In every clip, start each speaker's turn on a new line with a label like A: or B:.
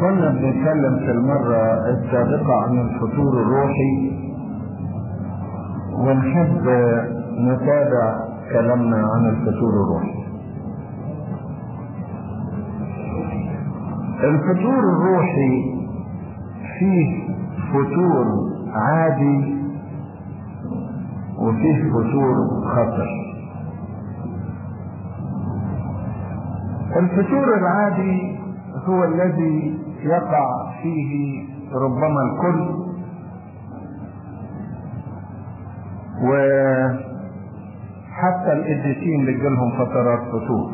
A: كنا بنتكلم في المرة السابقة عن الفطور الروحي ونحب نتابع كلامنا عن الفطور الروحي. الفطور الروحي فيه فطور عادي وفيه فطور خطر. الفطور العادي هو الذي يقع فيه ربما الكل. وحتى القديسين بيجيلهم فترات فطور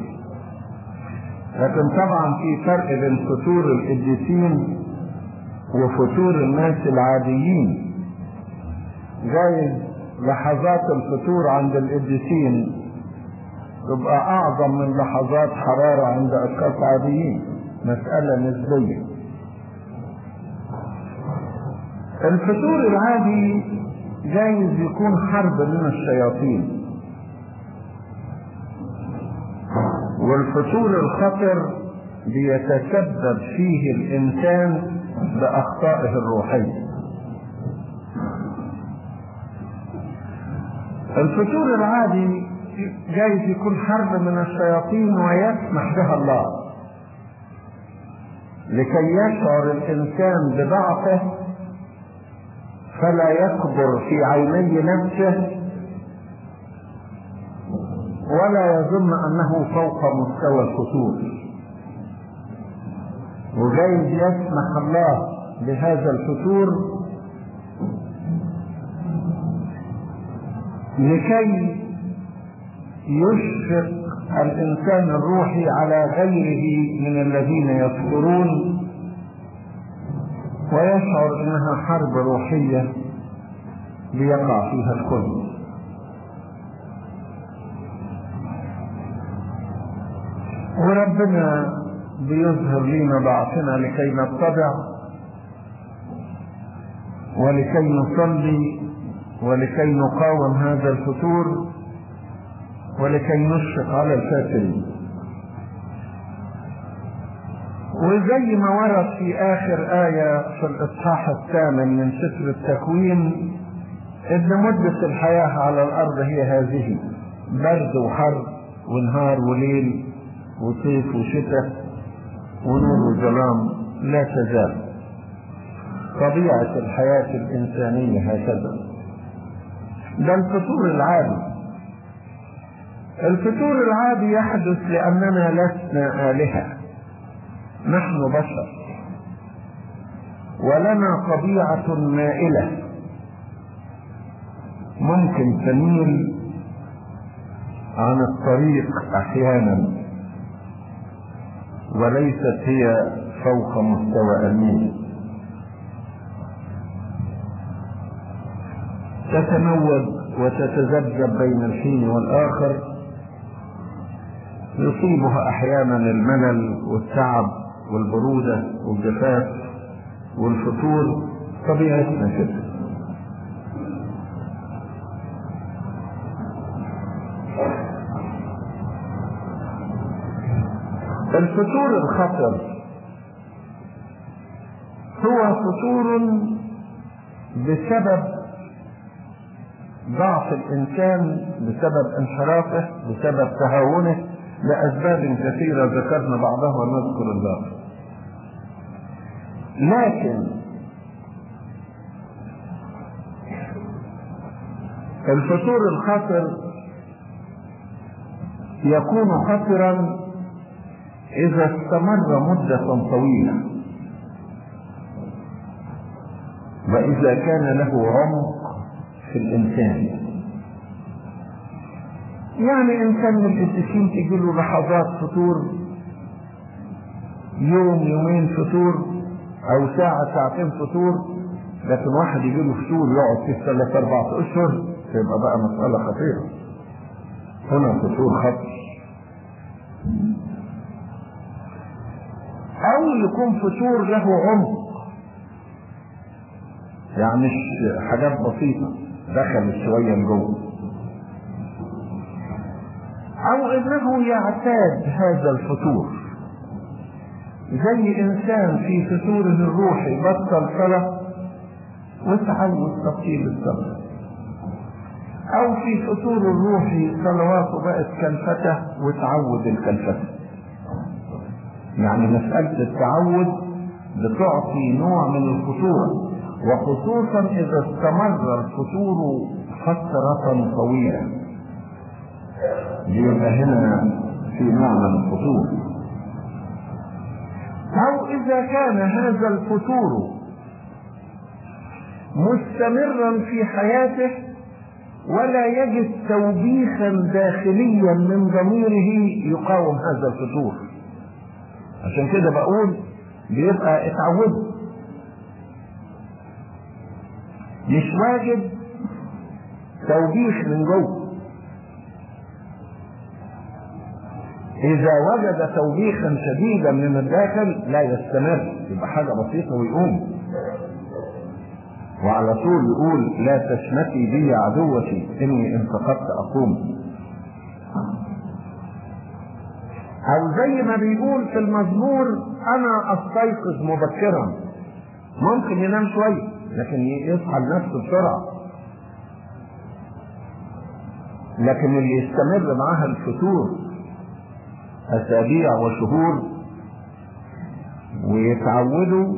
A: لكن طبعا في فرق بين فطور القديسين وفطور الناس العاديين. جايز لحظات الفطور عند القديسين تبقى أعظم من لحظات حرارة عند أشخاص عاديين. مسألة نسبية. الفطور العادي جايز يكون حرب من الشياطين. والفطور الخطر بيتسبب فيه الإنسان بأخطائه الروحية. الفطور العادي جايز يكون حرب من الشياطين ويسمح بها الله. لكي يشعر الإنسان بضعفه فلا يكبر في عيني نفسه ولا يظن أنه فوق مستوى الفتور وجايز يسمح الله بهذا الفتور. لكي يشفق الإنسان الروحي على غيره من الذين يصبرون ويشعر إنها حرب روحية ليقع فيها الكل. وربنا بيظهر لنا ضعفنا لكي نتبع ولكي نصلي ولكي نقاوم هذا الفتور. ولكي نشفق على الكافرين. وزي ما ورد في آخر آية في الإصحاح الثامن من سفر التكوين إن مدة الحياة على الأرض هي هذه برد وحر ونهار وليل وصيف وشتاء ونور وظلام لا تزال. طبيعة الحياة الإنسانية هكذا. ده الفطور العادي الفطور العادي يحدث لأننا لسنا آلهة. نحن بشر. ولنا طبيعة مائلة. ممكن تميل عن الطريق أحيانا. وليست هي فوق مستوى الميل تتموج وتتذبذب بين الحين والآخر. يصيبها أحيانا الملل والتعب والبرودة والجفاف والفتور طبيعتنا كده الفتور الخطر هو فتور بسبب ضعف الإنسان بسبب انحرافه بسبب تهاونه. لأسباب كثيرة ذكرنا بعضها ونذكر الباقي. لكن الفتور الخطر يكون خطرا إذا استمر مدة طويلة. وإذا كان له عمق في الإنسان. يعني إنسان من القديسين تجي له لحظات فطور يوم يومين فطور أو ساعة ساعتين فطور لكن واحد يجي له فطور يقعد فيه ثلاث أربع أشهر تبقى بقى مسألة خطيرة. هنا فطور خطر أو يكون فتور له عمق. يعني مش حاجات بسيطة دخلت شوية لجوه. أو انه يعتاد هذا الفتور. زي إنسان في فتوره الروحي بطل صلاه وتعود تطيل الصلاه أو في فتور الروحي صلواته بقت كالفتة وتعود الكلفتة يعني مسألة التعود بتعطي نوع من الخطورة وخصوصا إذا استمر الفتور فترة طويلة. هنا في معنى الخطورة أو إذا كان هذا الفتور مستمرا في حياته ولا يجد توبيخا داخليا من ضميره يقاوم هذا الفتور عشان كده بقول بيبقى اتعودوا مش واجد توبيخ من جوه. إذا وجد توبيخا شديدا من الداخل لا يستمر. يبقى حاجة بسيطة ويقوم. وعلى طول يقول لا تشمتي بي عدوتي إني إن سقطت أقوم. أو زي ما بيقول في المزمور أنا أستيقظ مبكرا. ممكن ينام شوية لكن يصحى لنفسه بسرعة. لكن اللي يستمر معاها الفتور أسابيع وشهور ويتعودوا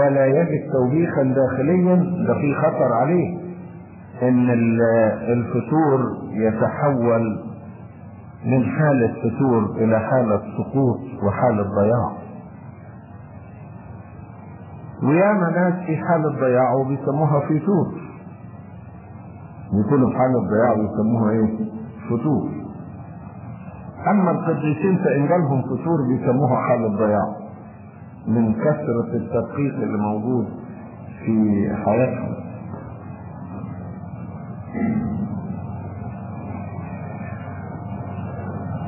A: ولا يجد توبيخا داخليا ده في خطر عليه إن الفتور يتحول من حالة فتور إلى حالة سقوط وحالة ضياع وياما ناس في حالة ضياع وبيسموها فتور. يكونوا في حالة ضياع ويسموها إيه؟ فتور. أما القديسين فإن جالهم فتور بيسموها حالة ضياع من كثرة التدقيق اللي موجود في حياتهم.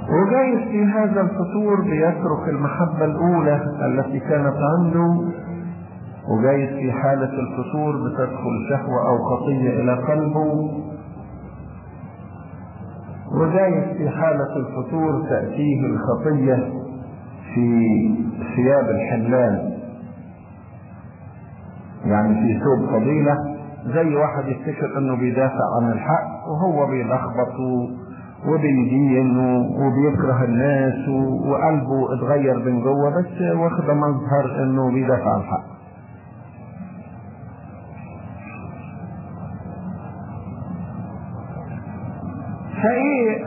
A: وجايز في هذا الفطور بيترك المحبة الأولى التي كانت عنده وجايز في حالة الفطور بتدخل شهوة أو خطية إلى قلبه وجايز في حالة الفطور تأتيه الخطية في ثياب الحلال يعني في ثوب فضيلة زي واحد يفتكر إنه بيدافع عن الحق وهو بيلخبط وبيدين وبيكره الناس وقلبه اتغير من جوه بس واخده مظهر إنه بيدافع عن الحق.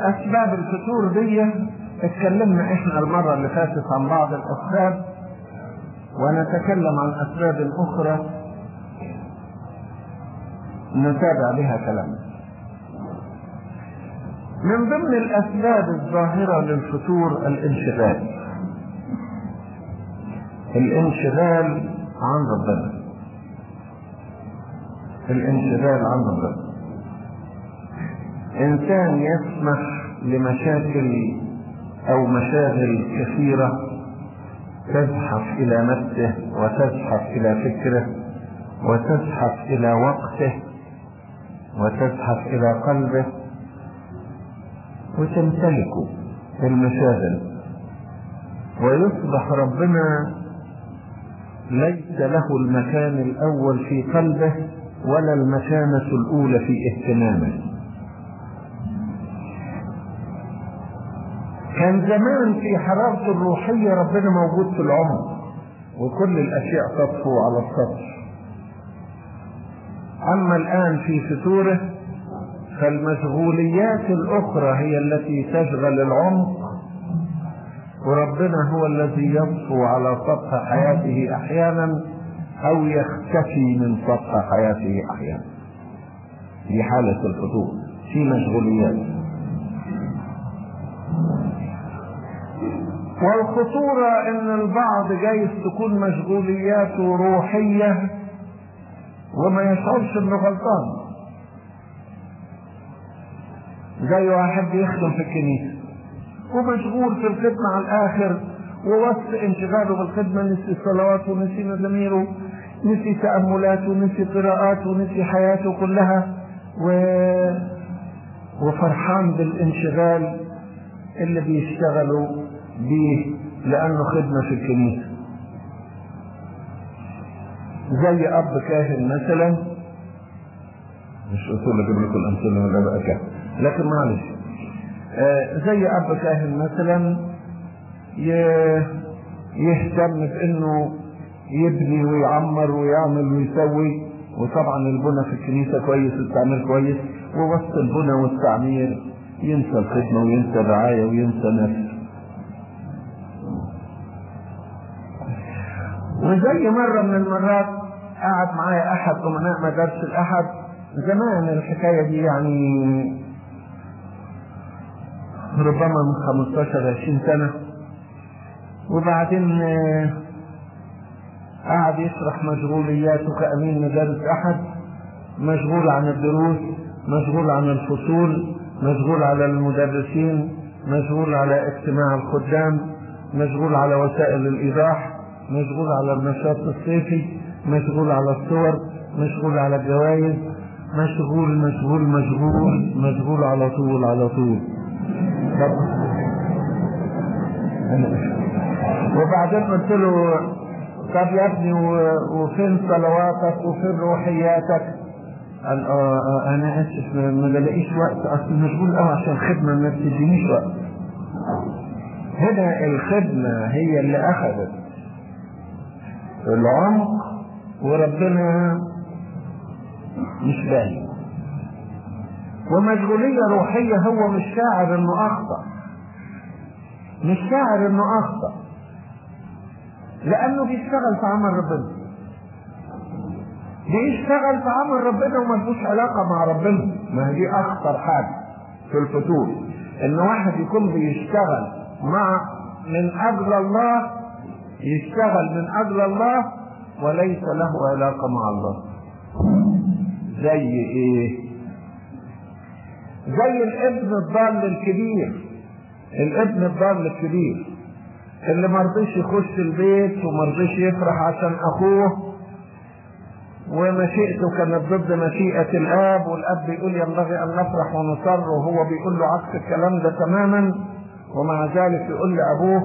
A: أسباب الفتور دي اتكلمنا إحنا المرة اللي فاتت عن بعض الأسباب ونتكلم عن أسباب أخرى نتابع بها كلامنا من ضمن الأسباب الظاهرة للفتور الانشغال. الانشغال عن ربنا. الانشغال عن ربنا. إنسان يسمح لمشاكل أو مشاغل كثيرة تزحف إلى نفسه وتزحف إلى فكره وتزحف إلى وقته وتزحف إلى قلبه وتمتلكه المشاغل. ويصبح ربنا ليس له المكان الأول في قلبه ولا المكانة الأولى في اهتمامه. كان زمان في حرارته الروحية ربنا موجود في العمر وكل الأشياء تطفو على السطح. أما الآن في فتوره فالمشغوليات الأخرى هي التي تشغل العمق وربنا هو الذي يطفو على سطح حياته أحيانا أو يختفي من سطح حياته أحيانا. في حالة الفتور في مشغوليات. والخطورة إن البعض جايز تكون مشغولياته روحية وما يشعرش إنه غلطان. زي واحد بيخدم في الكنيسة ومشغول في الخدمة على الآخر ووسط انشغاله بالخدمة نسي الصلوات ونسي مزاميره نسي تأملاته ونسي قراءاته ونسي حياته كلها و... وفرحان بالانشغال اللي بيشتغلوا بيه لأنه خدمة في الكنيسة. زي أب كاهن مثلا مش أصول أجيب لكم الأمثلة ولا بقى كاهن لكن معلش. آه زي أب كاهن مثلا يهتم بأنه يبني ويعمر ويعمل ويسوي وطبعا البنى في الكنيسة كويس والتعمير كويس ووسط البنى والتعمير ينسى الخدمة وينسى الرعاية وينسى نفسه. وزي مرة من المرات قعد معايا أحد أمناء مدارس الأحد زمان الحكاية دي يعني ربما من 15 20 سنة. وبعدين قعد يشرح مشغولياته كأمين مدارس أحد مشغول عن الدروس مشغول عن الفصول مشغول على المدرسين مشغول على اجتماع الخدام مشغول على وسائل الإيضاح مشغول على النشاط الصيفي مشغول على الصور مشغول على الجوائز مشغول مشغول مشغول مشغول على طول على طول. وبعدين قلت له طب يا ابني وفين صلواتك وفين روحياتك؟ قال آه, آه أنا آسف ما بلاقيش وقت أصل مشغول قوي عشان الخدمه ما بتدينيش وقت. هنا الخدمة هي اللي أخذت. العمق وربنا مش باين. ومشغولية روحية هو مش شاعر إنه أخطأ. مش شاعر إنه أخطأ. لأنه بيشتغل في عمل ربنا. بيشتغل في عمل ربنا وملوش علاقة مع ربنا. ما هي دي أخطر حاجة في الفتور. إن واحد يكون بيشتغل مع من أجل الله يشتغل من أجل الله وليس له علاقة مع الله. زي إيه؟ زي الابن الضال الكبير. الابن الضال الكبير. اللي مرضيش يخش البيت ومرضيش يفرح عشان أخوه. ومشيئته كانت ضد مشيئة الآب والآب بيقول ينبغي أن نفرح ونصر وهو بيقول له عكس الكلام ده تماما. ومع ذلك يقول لأبوه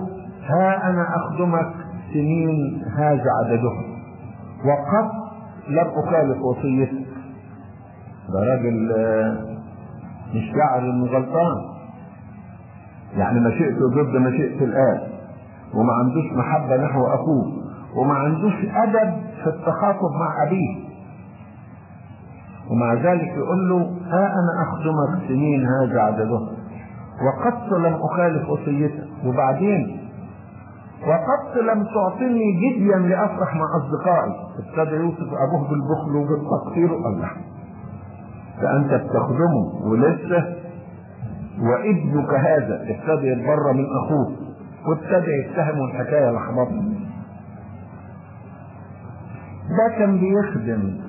A: ها أنا أخدمك. سنين هذا عددها وقد لم اخالف وصيتك ده راجل مش شاعر إنه غلطان. يعني مشيئته ضد مشيئة الآب وما عندوش محبة نحو أخوه. وما عندوش أدب في التخاطب مع أبيه. ومع ذلك يقول له ها أنا أخدمك سنين هذا عددها وقد لم أخالف وصيتك وبعدين وقد لم تعطني جديا لأفرح مع أصدقائي. ابتدى يوصف أبوه بالبخل وبالتقصير الله فأنت بتخدمه ولسه وابنك هذا. ابتدى يتبرى من أخوه وابتدى يتهم الحكاية لخبطه ده كان بيخدم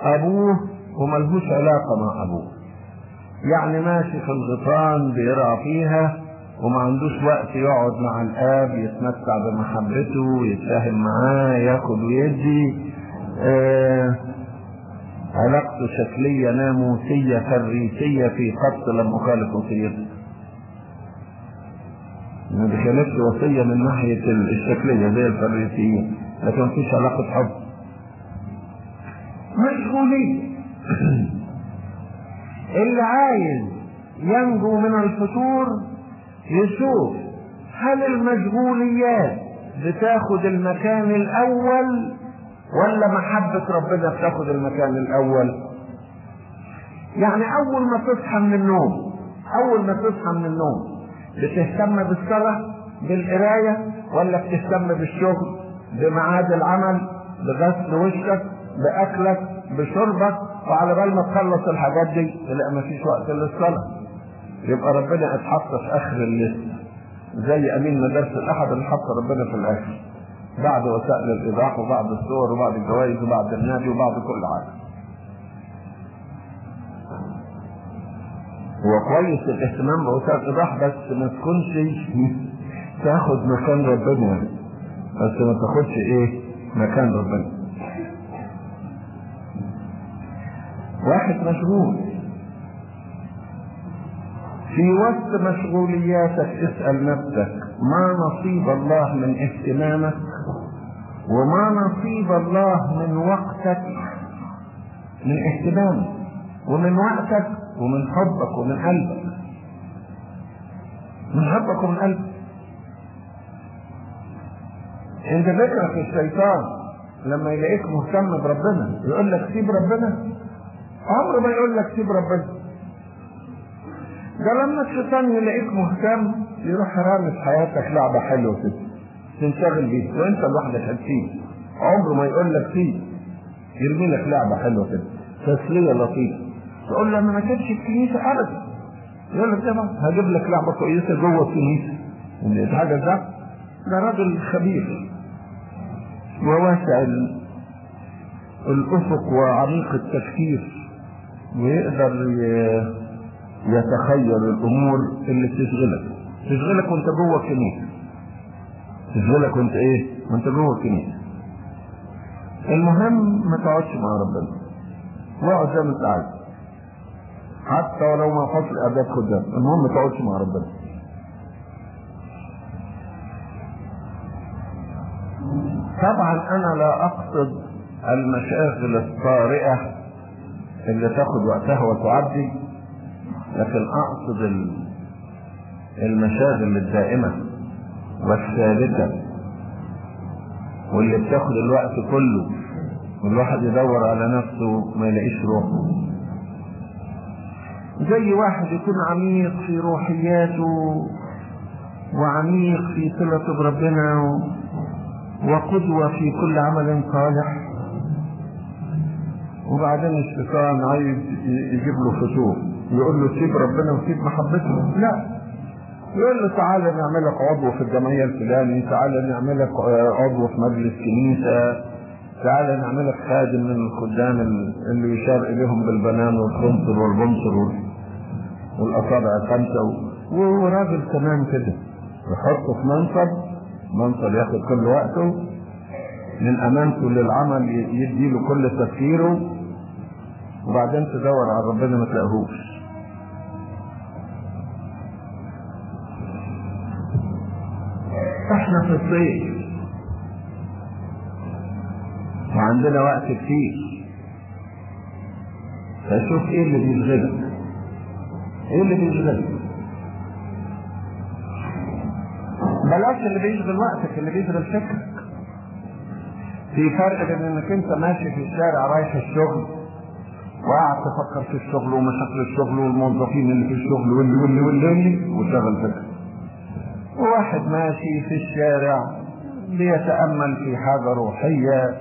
A: أبوه وملهوش علاقة مع أبوه. يعني ماشي في الغيطان بيرعى فيها وما عندوش وقت يقعد مع الآب يتمتع بمحبته ويتفاهم معاه ياخد ويدي. آه علاقته شكلية ناموسية فريسية في خط لم أخالف وصيته. ما بخالفش وصية من ناحية الشكلية زي الفريسيين لكن مفيش علاقة حب. مشغولين اللي عايز ينجو من الفتور يشوف هل المشغوليات بتاخد المكان الأول ولا محبة ربنا بتاخد المكان الأول؟ يعني أول ما تصحى من النوم أول ما تصحى من النوم بتهتم بالصلاة بالقراية ولا بتهتم بالشغل بميعاد العمل بغسل وشك بأكلك بشربك وعلى بال ما تخلص الحاجات دي تلاقي مفيش وقت للصلاة. يبقى ربنا اتحط في اخر الليست زي امين مدارس الاحد اللي حط ربنا في الآخر. بعد وسائل الايضاح وبعد الصور وبعد الجوائز وبعد النادي وبعد كل حاجة. هو كويس الاهتمام بوسائل الايضاح بس ما تكونش تاخد مكان ربنا. بس ما تاخدش إيه؟ مكان ربنا. واحد مشغول في وسط مشغولياتك اسأل نفسك ما نصيب الله من اهتمامك؟ وما نصيب الله من وقتك؟ من اهتمامك ومن وقتك ومن حبك ومن قلبك. من حبك ومن قلبك. انت فكرك الشيطان لما يلاقيك مهتم بربنا يقول لك سيب ربنا؟ عمره ما يقول لك سيب ربنا. ده لما الشيطان يلاقيك مهتم يروح رامي في حياتك لعبة حلوة كده تنشغل بيها وإنت لوحدك هتسيب عمره ما يقول لك سيب يرمي لك لعبة حلوة كده تسلية لطيفة. تقول له أنا ما كانش الكنيسه ابدا. يقول لك طبعا هجيب لك لعبة كويسة جوه الكنيسة. اللي حاجة ده ده راجل خبير. وواسع ال- الأفق وعميق التفكير. ويقدر يتخيل الأمور اللي تشغلك تشغلك وانت جوه الكنيسة. تشغلك وانت إيه؟ وانت جوه الكنيسة. المهم ما تقعدش مع ربنا. واقعد زي ما انت عايز. حتى ولو ما فصل اعداد خدام المهم ما تقعدش مع ربنا. طبعا أنا لا أقصد المشاغل الطارئة اللي تاخد وقتها وتعدي. لكن أقصد ال- المشاغل الدائمة والثابتة واللي بتاخد الوقت كله والواحد يدور على نفسه ما يلاقيش روحه زي واحد يكون عميق في روحياته وعميق في صلته بربنا وقدوة في كل عمل صالح. وبعدين الشيطان عايز يجيب له فتور يقول له سيب ربنا وسيب محبته. لا. يقول له تعالى نعملك عضو في الجمعية الفلاني تعالى نعملك آه، عضو في مجلس كنيسة تعالى نعملك خادم من الخدام ال- اللي يشار إليهم بالبنان والخنصر والبنصر وال- والأصابع الخمسة و- وراجل تمام كده. يحطه في منصب منصب ياخد كل وقته. من أمانته للعمل يديله كل تفكيره. وبعدين تدور على ربنا ما تلاقيهوش. إحنا في الصيف. وعندنا وقت كتير. فشوف إيه اللي بيشغلك إيه اللي بيشغلك بلاش اللي بيشغل وقتك اللي بيشغل فكرك. في فرق بين انك انت ماشي في الشارع رايح الشغل وقاعد تفكر في الشغل ومشاكل الشغل والموظفين اللي في الشغل واللي واللي واللي, واللي وشغل فكرك. وواحد ماشي في الشارع ليتأمل في حاجة روحية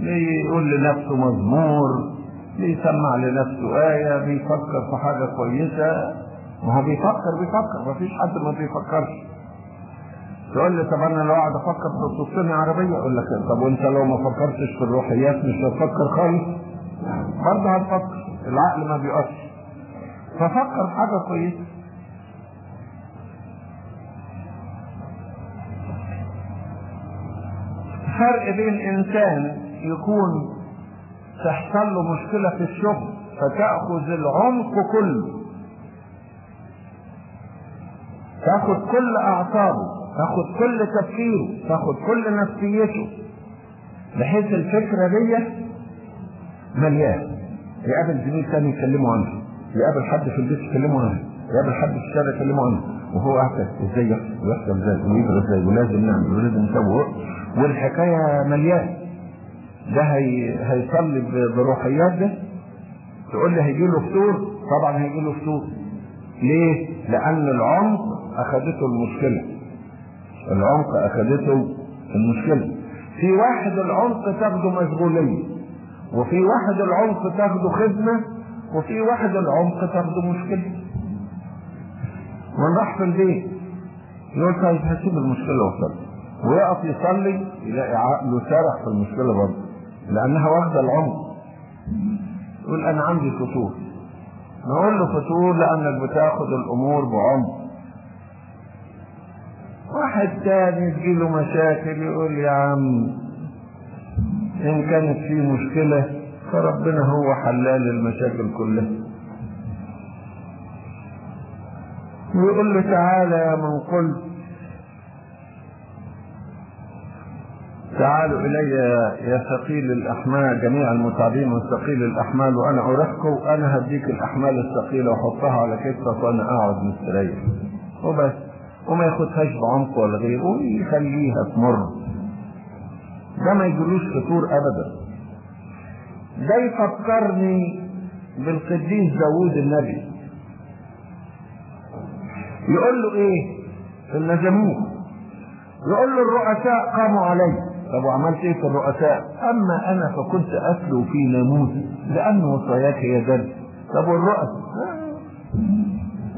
A: ليقول لنفسه مزمور بيسمع لنفسه آية بيفكر في حاجة كويسة. ما هو بيفكر بيفكر مفيش حد ما بيفكرش. تقول لي طب أنا لو قاعد أفكر في تصني عربيه أقول لك طب وأنت لو ما فكرتش في الروحيات مش هتفكر خالص؟ برضه هتفكر العقل ما بيقفش. ففكر حاجة كويسة. فرق بين إنسان يكون تحصل له مشكلة في الشغل فتأخذ العمق كله. تاخد كل أعصابه تاخد كل تفكيره تاخد كل نفسيته بحيث الفكرة دي مليان يقابل زميل تاني يكلمه عنها. يقابل حد في البيت يكلمه عنها. يقابل حد في الشارع يكلمه عنها. وهو قاعد إزاي يحصل إزاي ويجري إزاي ولازم نعمل. ولازم نسوي. والحكاية مليان ده هي... هيصلي بروحيات ده. تقول لي هيجي له فطور؟ طبعا هيجي له فطور. ليه؟ لأن العمق أخذته المشكلة. العمق أخذته المشكلة. في واحد العمق تاخده مشغولية وفي واحد العمق تاخده خدمة وفي واحد العمق تاخده مشكلة. ونروح في البيت. يقول طيب هسيب المشكلة وصلي ويقف يصلي يلاقي عقله سارح في المشكلة برضه لأنها واخدة العمق يقول أنا عندي فتور. نقول له فتور لأنك بتاخد الأمور بعمق واحد تاني تجيله مشاكل يقول يا عم إن كانت في مشكلة فربنا هو حلال المشاكل كلها. ويقول له تعالى يا من قلت تعالوا إلي يا ثقيل الأحمال جميع المتعبين وثقيل الأحمال وأنا أرهقكم أنا هديك الأحمال الثقيلة وأحطها على كتفك وأنا أقعد مستريح. وبس. وما ياخدهاش بعمق ولا غيره ويخليها تمر. ده ما يجيلوش فطور أبدا. ده يفكرني بالقديس داوود النبي. يقول له إيه؟ المزامير يقول له الرؤساء قاموا علي طب وعملت إيه في الرؤساء. أما أنا فكنت أتلو في ناموس لأن وصاياك هي درس طب والرؤساء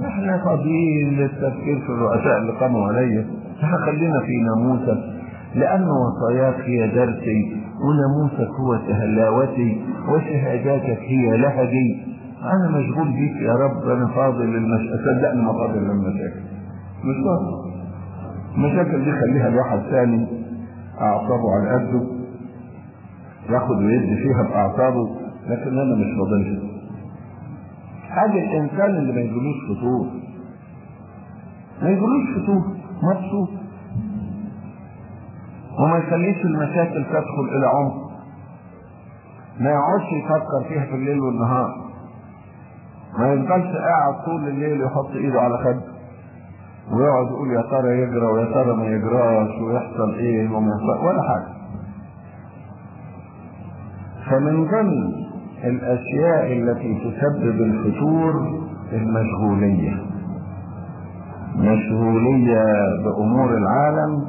A: إحنا فاضيين للتفكير في الرؤساء اللي قاموا علي. إحنا خلينا في ناموسك لأن وصاياك هي درسي وناموسك هو تهلاوتي وشهاداتك هي لهجي. أنا مشغول بيك يا رب. أنا فاضل للمشاكل صدقني ما فاضل للمشاكل. مش فاضل. المشاكل دي خليها لواحد ثاني. أعصابه على قده ياخد ويدي فيها بأعصابه لكن أنا مش فاضلش حاجة الإنسان اللي ما يجيلوش فطور ما يجيلوش فطور مبسوط. وما يخليش المشاكل تدخل إلى عمق. ما يقعدش يفكر فيها في الليل والنهار. ما يفضلش قاعد طول الليل يحط إيده على خده. ويقعد يقول يا ترى يجرى ويا ترى ما يجراش ويحصل إيه وما ولا حاجة. فمن ضمن الأشياء التي تسبب الفتور المشغولية. مشغولية بأمور العالم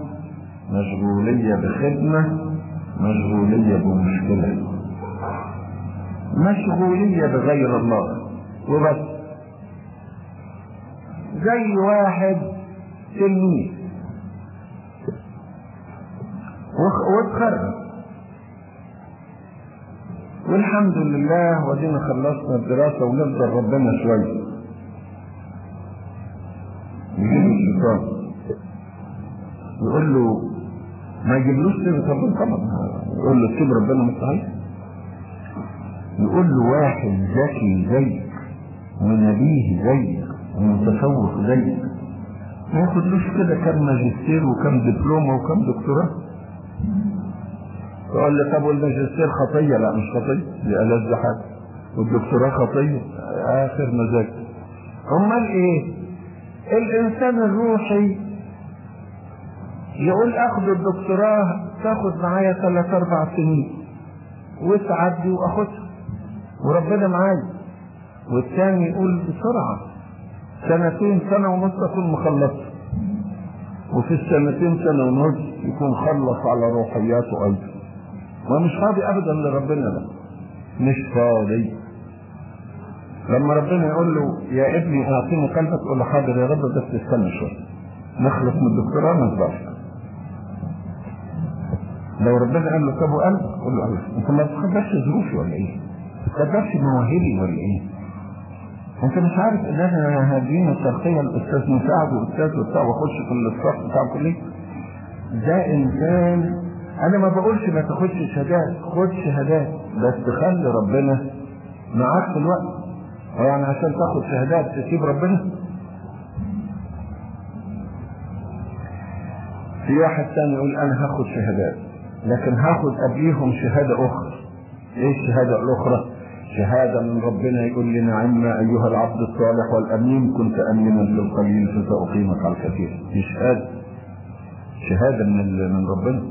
A: مشغولية بخدمة مشغولية بمشكلة. مشغولية بغير الله. وبس. زي واحد تلميذ واتخرج. والحمد لله ودينا خلصنا الدراسة ونفضل ربنا شوية. يجيب الشيطان. يقول له ما يجيبلوش سيرة ربنا طبعا. يقول له سيب ربنا مستحيل. يقول له واحد ذكي زيك ونبيه زيك ومتفوق زيك. ما ياخدلوش كده كم ماجستير وكم دبلومة وكم دكتوراه. تقول لي طب والماجستير خطية؟ لا مش خطية دي ألذ حاجة. والدكتوراه خطية آخر مزاج. أمال إيه؟ الإنسان الروحي يقول آخد الدكتوراه تاخد معايا ثلاث أربع سنين وتعدي وأخدها. وربنا معايا. والثاني يقول بسرعة سنتين سنة ونص أكون مخلص وفي السنتين سنة ونص يكون خلص على روحياته أيضا ومش فاضي ابدا لربنا ده. مش فاضي. لما ربنا يقول له يا ابني أعطيني قلبك تقول له حاضر يا رب بس استنى شوية. نخلص من الدكتوراه نقدرش. لو ربنا قال له طب وقلب قول له أنت ما تقدرش ظروفي ولا إيه؟ ما تقدرش مواهبي ولا إيه؟ انت مش عارف ان إحنا هادين الترقيه الأستاذ مساعد واستاذ وبتاع وأخش في الإصلاح بتاع الكلية. ده إنسان أنا ما بقولش ما تاخدش شهادات خد شهادات بس خلي ربنا معاك في الوقت. يعني عشان تاخد شهادات تسيب ربنا. في واحد تاني يقول أنا هاخد شهادات لكن هاخد قبليهم شهادة أخرى. إيه الشهادة الأخرى؟ شهادة من ربنا يقول لي نعم أيها العبد الصالح والأمين كنت امينا في القليل فساقيمك على الكثير دي شهادة شهادة من من ربنا.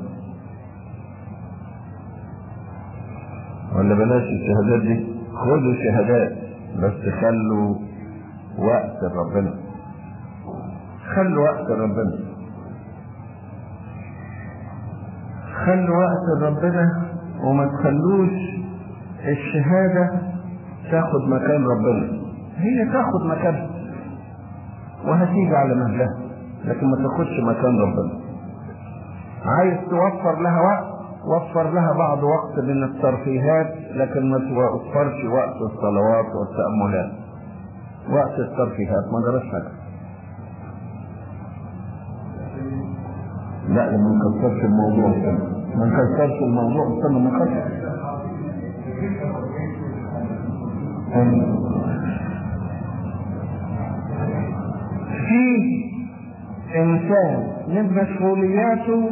A: ولا بلاش الشهادات دي. خدوا شهادات بس خلوا وقت ربنا. خلوا وقت ربنا. خلوا وقت ربنا وما تخلوش الشهادة تاخد مكان ربنا. هي تاخد مكانها وهتيجي على مهلها لكن ما تاخدش مكان ربنا. عايز توفر لها وقت وفر لها بعض وقت من الترفيهات لكن ما توفرش وقت الصلوات والتأملات. وقت الترفيهات ما جراش حاجة. لا ما نكسرش الموضوع ما نكسرش الموضوع استنى ما نكسر في إنسان من مشغولياته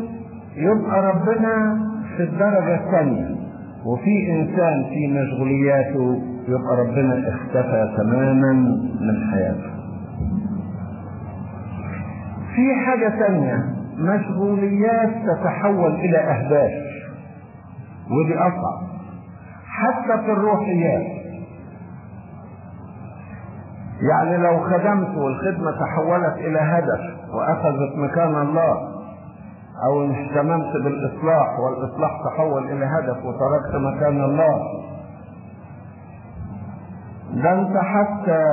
A: يبقى ربنا في الدرجة الثانية. وفي إنسان في مشغولياته يبقى ربنا اختفى تماما من حياته. في حاجة ثانية مشغوليات تتحول إلى أهداف. ودي أصعب. حتى في الروحيات. يعني لو خدمت والخدمة تحولت إلى هدف وأخذت مكان الله أو اهتممت بالإصلاح والإصلاح تحول إلى هدف وتركت مكان الله ده أنت حتى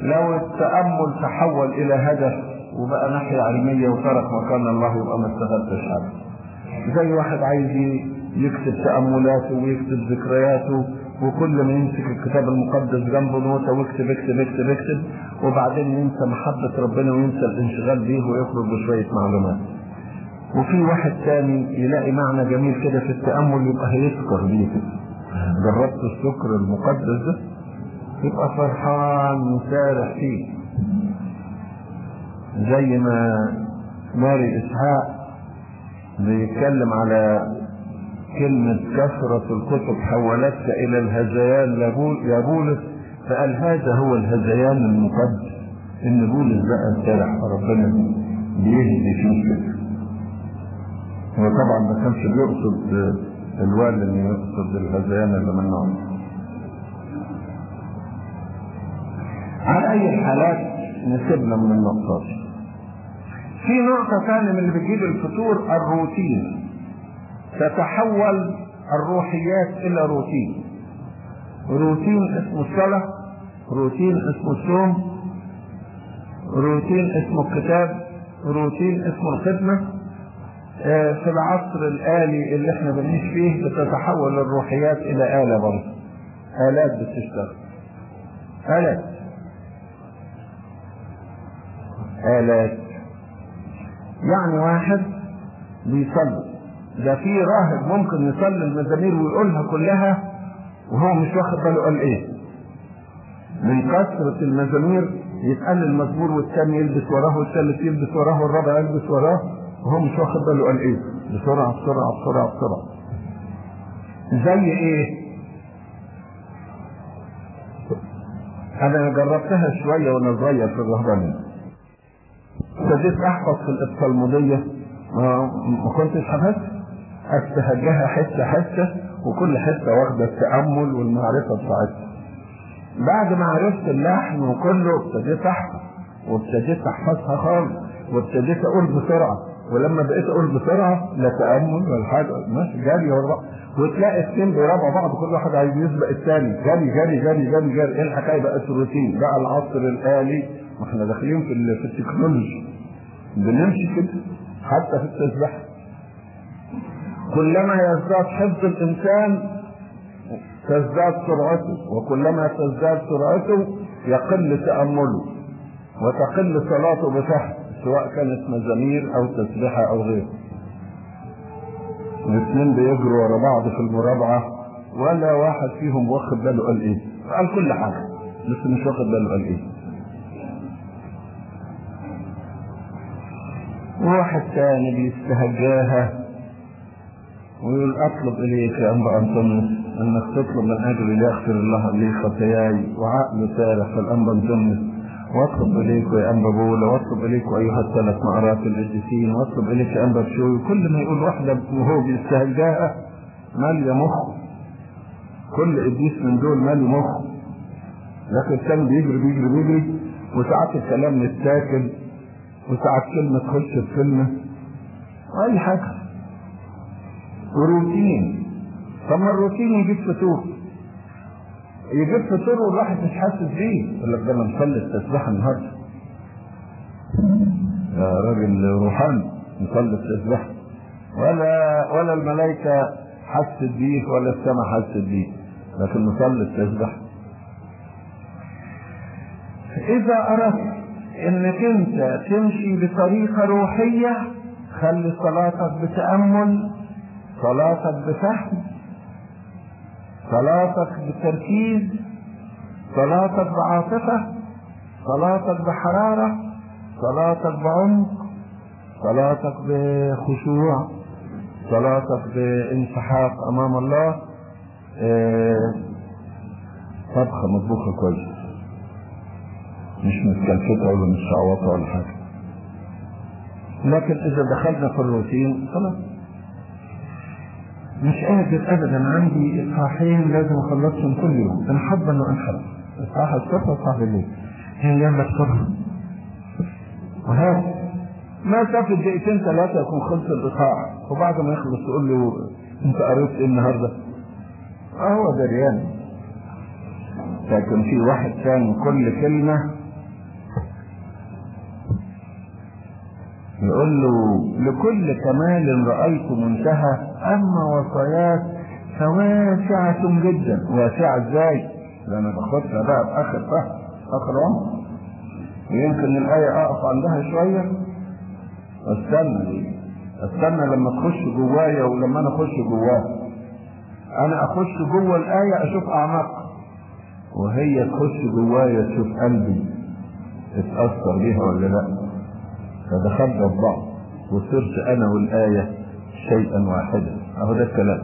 A: لو التأمل تحول إلى هدف وبقى ناحية علمية وترك مكان الله يبقى ما استفدتش. زي واحد عايز يكتب تأملاته ويكتب ذكرياته وكل ما يمسك الكتاب المقدس جنبه نوتة ويكتب اكتب اكتب اكتب وبعدين ينسى محبة ربنا وينسى الانشغال بيه ويخرج بشوية معلومات. وفي واحد تاني يلاقي معنى جميل كده في التأمل يبقى هيسكر بيه. جربت السكر المقدس ده؟ يبقى فرحان وسارح فيه زي ما ماري إسحاق بيتكلم على كلمة كثرة الكتب حولتك إلى الهذيان يا بولس فقال هذا هو الهذيان المقدس. إن بولس بقى سارح فربنا بيهدي فيه كده. هو طبعا ما كانش بيقصد الوالد اللي يقصد الهذيان اللي من نوعه. على أي الحالات نسيبنا من النقطة دي. في نقطة ثانية من اللي بتجيب الفتور الروتين. تتحول الروحيات إلى روتين. روتين اسمه الصلاة روتين اسمه الصوم روتين اسمه الكتاب روتين اسمه الخدمة. في العصر الآلي اللي إحنا بنعيش فيه بتتحول الروحيات إلى آلة برضه. آلات بتشتغل. آلات. آلات. يعني واحد بيصلي. ده في راهب ممكن يصلي المزامير ويقولها كلها وهو مش واخد باله قال إيه. من كثرة المزامير يتقال المزمور والثاني يلبس وراه والثالث يلبس وراه والرابع يلبس وراه وهو مش واخد باله قال إيه. بسرعة بسرعة بسرعة بسرعة. زي إيه؟ أنا جربتها شوية وأنا صغير في الرهبانية. ابتديت أحفظ في الابصالمودية ما, ما كنتش حفظت؟ استهجها حتة حتة وكل حتة واخدة التأمل والمعرفة بتاعتها. بعد ما عرفت اللحن وكله ابتديت أحفظ وابتديت أحفظها خالص وابتديت أقول بسرعة. ولما بقيت أقول بسرعة لا تأمل ولا حاجة ماشي جري ورا وتلاقي اثنين بيرابعوا بعض كل واحد عايز يسبق الثاني جري جري جري جري جري. إيه الحكاية؟ بقت روتين بقى العصر الآلي. ما إحنا داخلين في في ال technology. بنمشي كده حتى في التسبيح. كلما يزداد حفظ الإنسان تزداد سرعته وكلما تزداد سرعته يقل تأمله وتقل صلاته بفهم سواء كانت مزامير أو تسبيحة أو غيره. الاثنين بيجروا ورا بعض في المرابعة ولا واحد فيهم واخد باله قال إيه؟ قال كل حاجة بس مش واخد باله قال إيه؟ واحد ثاني بيستهجاها ويقول أطلب إليك يا انبا انطونيوس أنك تطلب من أجل ليغفر الله لي خطاياي وعقل سارح في الأنبا انطونيوس واطلب إليك يا انبا بولا واطلب إليك أيها الثلاث مقرات القديسين واطلب إليك يا انبا بشوي كل ما يقول واحدة وهو بيستهجاها ماليه مخه كل قديس من دول مالي مخه لكن الثاني بيجري بيجري بيجري. وساعات الكلام متاكل وساعات كلمة تخش في كلمة أي حاجة. وروتين. طب ما الروتين يجيب فتور يجيب فتور والواحد مش حاسس بيه. يقول لك ده أنا مصلي التسبيحة النهارده. يا راجل روحاني مصلي التسبيحة. ولا ولا الملائكة حست بيه ولا السماء حست بيه لكن مصلي التسبيحة. إذا أردت إنك أنت تمشي بطريقة روحية خلي صلاتك بتأمل. صلاتك بفهم صلاتك بتركيز صلاتك بعاطفة صلاتك بحرارة صلاتك بعمق صلاتك بخشوع صلاتك بانسحاق أمام الله. آه، طبخة مطبوخة كويس مش متكلفتة ولا مش ولا حاجة. لكن إذا دخلنا في الروتين خلاص مش قادر أبدا عندي إصحاحين لازم أخلصهم كل يوم. أنا حابة إنه أنحب إصحاح الصبح وإصحاح بالليل. هي جاية لك صبح وهذا ما سافر دقيقتين ثلاثة يكون خلص الإصحاح. وبعد ما يخلص تقول له أنت قريت إيه النهاردة؟ أه هو دريان. لكن في واحد ثاني كل كلمة يقول له لكل كمال رأيت منتهى أما وصاياك فواسعة جدا. واسعة إزاي؟ ده أنا باخدها بقى بآخر فهم آخر عمر. ويمكن الآية أقف عندها شوية. استنى استنى لما تخش جوايا ولما أنا أخش جواها أنا أخش جوه الآية أشوف أعماقها وهي تخش جوايا تشوف قلبي. اتأثر بيها ولا لأ؟ فدخلنا في بعض وصرت أنا والآية شيئا واحدا. أهو ده الكلام.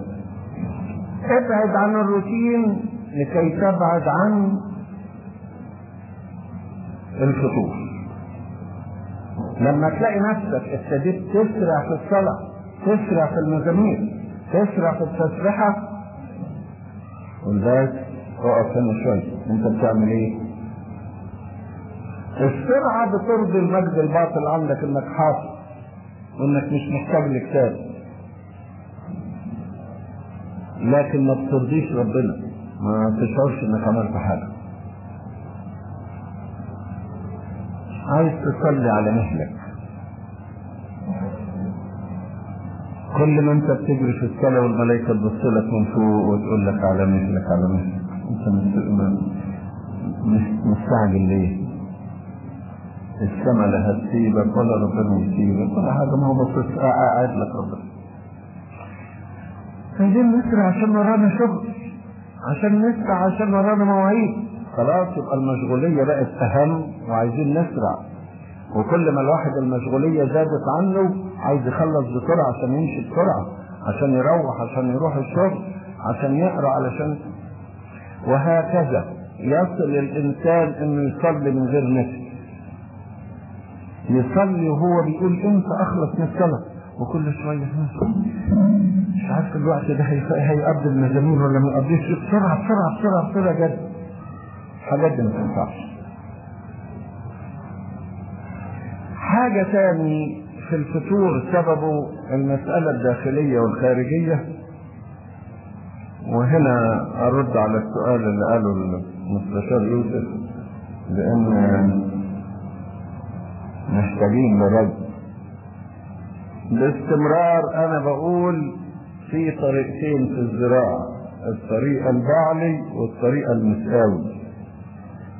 A: ابعد عن الروتين لكي تبعد عن الفطور. لما تلاقي نفسك ابتديت تسرع في الصلاة تسرع في المزامير تسرع في التسبحة قول اقف هنا شوية أنت بتعمل إيه؟ السرعة بترضي المجد الباطل عندك إنك حافظ وإنك مش محتاج لكتاب. لكن ما بترضيش ربنا. ما تشعرش إنك عملت حاجة. عايز تصلي على مهلك كل ما أنت بتجري في الصلاة والملائكة تبص لك من فوق وتقول لك على مهلك على مهلك أنت مستعجل ليه؟ السماء لا هتسيبك ولا ربنا يسيبك ولا حاجة ما هو بس قاعد لك ربنا عايزين نسرع عشان ورانا شغل عشان نسرع عشان ورانا مواعيد. خلاص يبقى المشغولية بقت أهم وعايزين نسرع. وكل ما الواحد المشغولية زادت عنه عايز يخلص بسرعة عشان يمشي بسرعة عشان يروح عشان يروح الشغل عشان يقرأ علشان وهكذا. يصل الإنسان إنه يصلي من غير نفس. يصلي وهو بيقول إمتى اخلص من الصلاة. وكل شوية مش عارف الوقت ده هيقضي المزامين ولا ما يقضيش. بسرعة بسرعة بسرعة بسرعة جد. الحاجات دي ما تنفعش. حاجة تاني في الفتور سببه المسألة الداخلية والخارجية. وهنا أرد على السؤال اللي قاله المستشار يوسف لأن محتاجين لرد باستمرار أنا بقول في طريقتين في الزراعة الطريق البعلي والطريق المساوي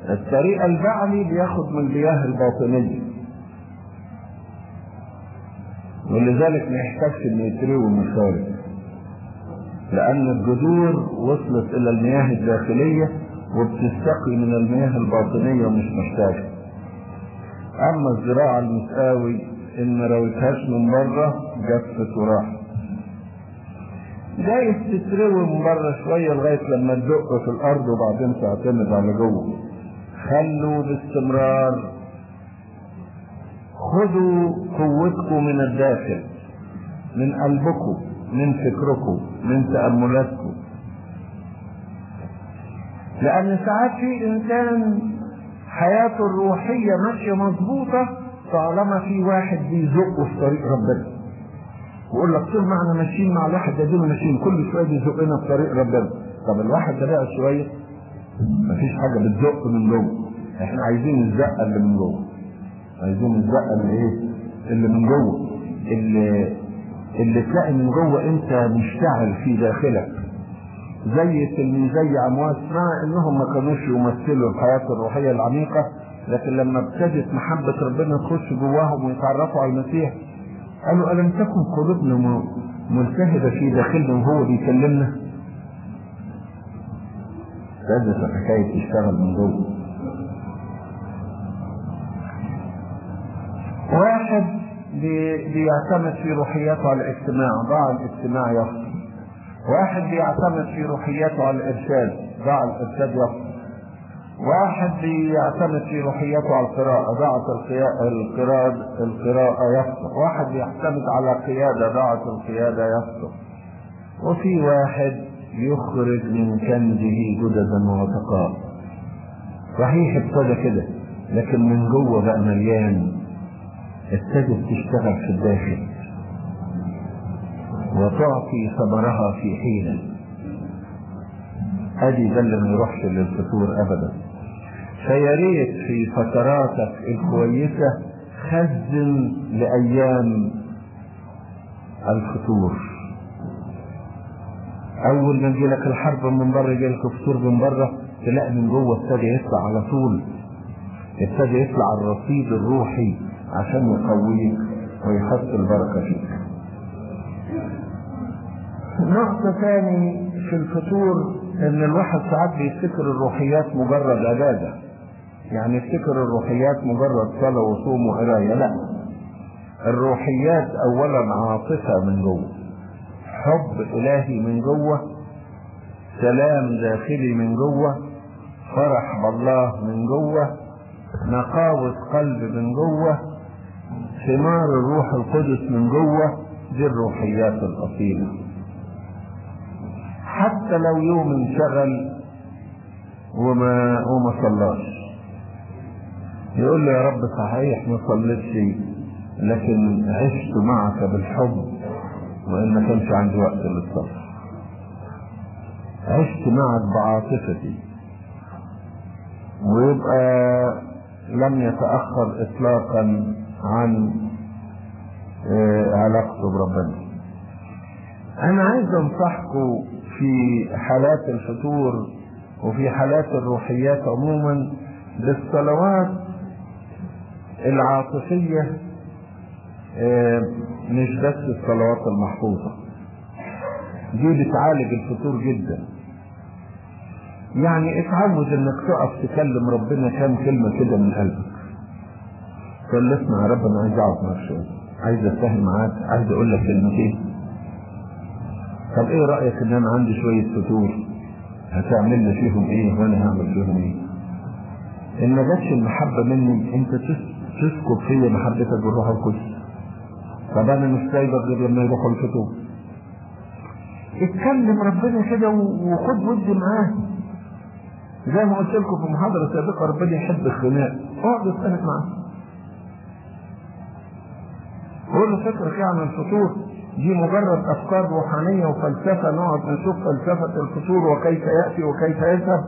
A: الطريق البعلي بياخد من المياه الباطنية. ولذلك ما يحتاجش إنه يتروي من الخارج لأن الجذور وصلت إلى المياه الداخلية وبتستقي من المياه الباطنية ومش محتاجة. أما الزراعة المساوي إن رويتهاش من بره جفت وراحت جايز تتروي من بره شوية لغاية لما تدق في الأرض وبعدين تعتمد على جوه. خلوا باستمرار. خذوا قوتكم من الداخل من قلبكم من فكركم من تأملاتكم. لأن ساعات في إنسان حياته الروحية ماشية مظبوطة طالما في واحد بيزقه في طريق ربنا. ويقول لك طول ما إحنا ماشيين مع الواحد ده دول ماشيين كل شوية بيزقنا في طريق ربنا. طب الواحد ده بقى شوية مفيش حاجة بتزق من جوه. إحنا عايزين الزقة اللي من جوه. عايزين الزقة اللي إيه؟ اللي من جوه. اللي اللي تلاقي من جوه انت مشتعل في داخلك. زي تلميذي امواس مع إنهم ما كانوش يمثلوا الحياة الروحية العميقة لكن لما ابتدت محبة ربنا تخش جواهم ويتعرفوا على المسيح قالوا ألم تكن قلوبنا ملتهبة في داخلنا وهو بيكلمنا؟ ابتدت الحكاية تشتغل من جوه. واحد بي- بيعتمد في روحياته على الاجتماع ضاع الاجتماع يفصل واحد بيعتمد في روحياته على الإرشاد ضاع الإرشاد يفصل واحد بيعتمد في روحياته على القراءة ضاعت القراءة القراءة يفصل واحد بيعتمد على قيادة ضاعت القيادة يفصل وفي واحد يخرج من كنزه جددا وعتقاء صحيح ابتدى كده لكن من جوه بقى مليان. ابتدت تشتغل في الداخل. وتعطي ثمرها في حين. ادي ده اللي ما يروحش للفتور ابدا. فيا ريت في فتراتك الكويسة خزن لأيام الفتور. أول ما يجيلك الحرب من بره يجيلك فتور من بره تلاقي من جوه ابتدى يطلع على طول. ابتدى يطلع الرصيد الروحي عشان يقويك ويحط البركة فيك. نقطة ثاني في الفتور إن الواحد ساعات بيفتكر الروحيات مجرد عبادة. يعني يفتكر الروحيات مجرد صلاة وصوم وقراية. لا. الروحيات اولا عاطفة من جوه. حب إلهي من جوه. سلام داخلي من جوه. فرح بالله من جوه. نقاوة قلب من جوه. ثمار الروح القدس من جوه. دي الروحيات الأصيلة. حتى لو يوم انشغل وما وما صلاش. يقول له يا رب صحيح ما صليتش لكن عشت معك بالحب وإن ما كانش عندي وقت للصبر. عشت معك بعاطفتي. ويبقى لم يتأخر إطلاقا عن آه، علاقته بربنا. أنا عايز أنصحكم في حالات الفتور وفي حالات الروحيات عموما بالصلوات العاطفية آه، مش بس الصلوات المحفوظة. دي بتعالج الفتور جدا. يعني اتعود إنك تقف تكلم ربنا كام كلمة كده من قلبك. تقول اسمع يا رب أنا عايز اقعد معاك عايز أتفاهم معاك عايز أقول لك كلمتين. طب إيه رأيك ان أنا عندي شوية فتور هتعمل لي فيهم إيه وأنا هعمل فيهم إيه؟ إن ما جاتش المحبة مني انت تس- تسكب فيا محبتك بالروح القدس. طب أنا مش سايبك غير لما يروحوا الفتور اتكلم ربنا كده وخد ودي معاه. زي ما قلت لكم في محاضرة سابقة ربنا يحب الخناق. اقعد اتخانق معاه. قول له فكرك إيه عن الفطور دي مجرد أفكار روحانية وفلسفة نقعد نشوف فلسفة الفطور وكيف يأتي وكيف يذهب.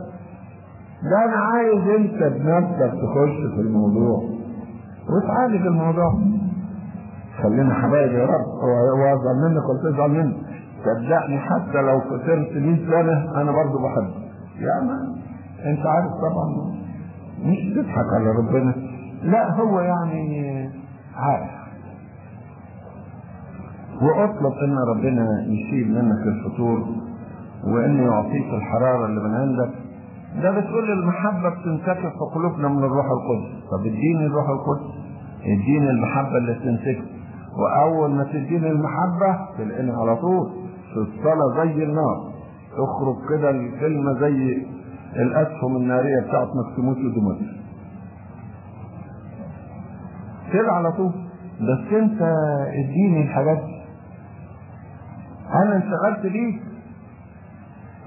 A: ده أنا عايز أنت بنفسك تخش في الموضوع وتعالج الموضوع. خلينا حبايب يا رب. وازعل منك ولا تزعل مني. صدقني حتى لو فطرت 100 سنة أنا برضه بحبك. يا ما أنت عارف طبعا مش تضحك على ربنا. لا هو يعني عارف. واطلب إن ربنا يشيل منك الفطور وإن يعطيك الحرارة اللي من عندك. ده بتقول المحبة بتنسكب في قلوبنا من الروح القدس. طب اديني الروح القدس. اديني المحبة اللي بتنسكب وأول ما تديني المحبة تلاقيني على طول في الصلاة زي النار. تخرج كده الكلمة زي الاسهم النارية بتاعت مكسيموس وديموس كده على طول. بس انت اديني الحاجات دي أنا انشغلت بيك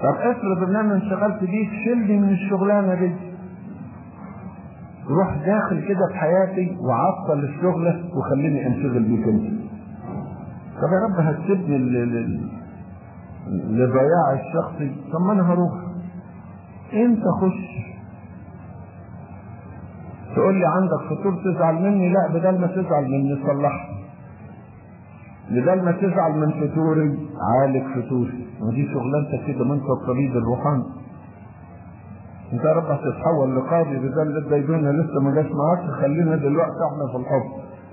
A: طب افرض ان أنا انشغلت بيك شيلني من الشغلانة دي. روح داخل كده في حياتي وعطل الشغلة وخليني انشغل بيك انت. طب يا رب هتسيبني لضياع الشخصي طب ما أنا هروح. انت خش. تقول لي عندك فطور تزعل مني؟ لا بدل ما تزعل مني صلحها بدل ما تزعل من فطوري. عالج فطوري ودي شغلانتك كده انت الطبيب الروحاني. انت يا رب هتتحول لقاضي بدل الديدونة لسه ما جاش معاك خلينا دلوقتي إحنا في الحب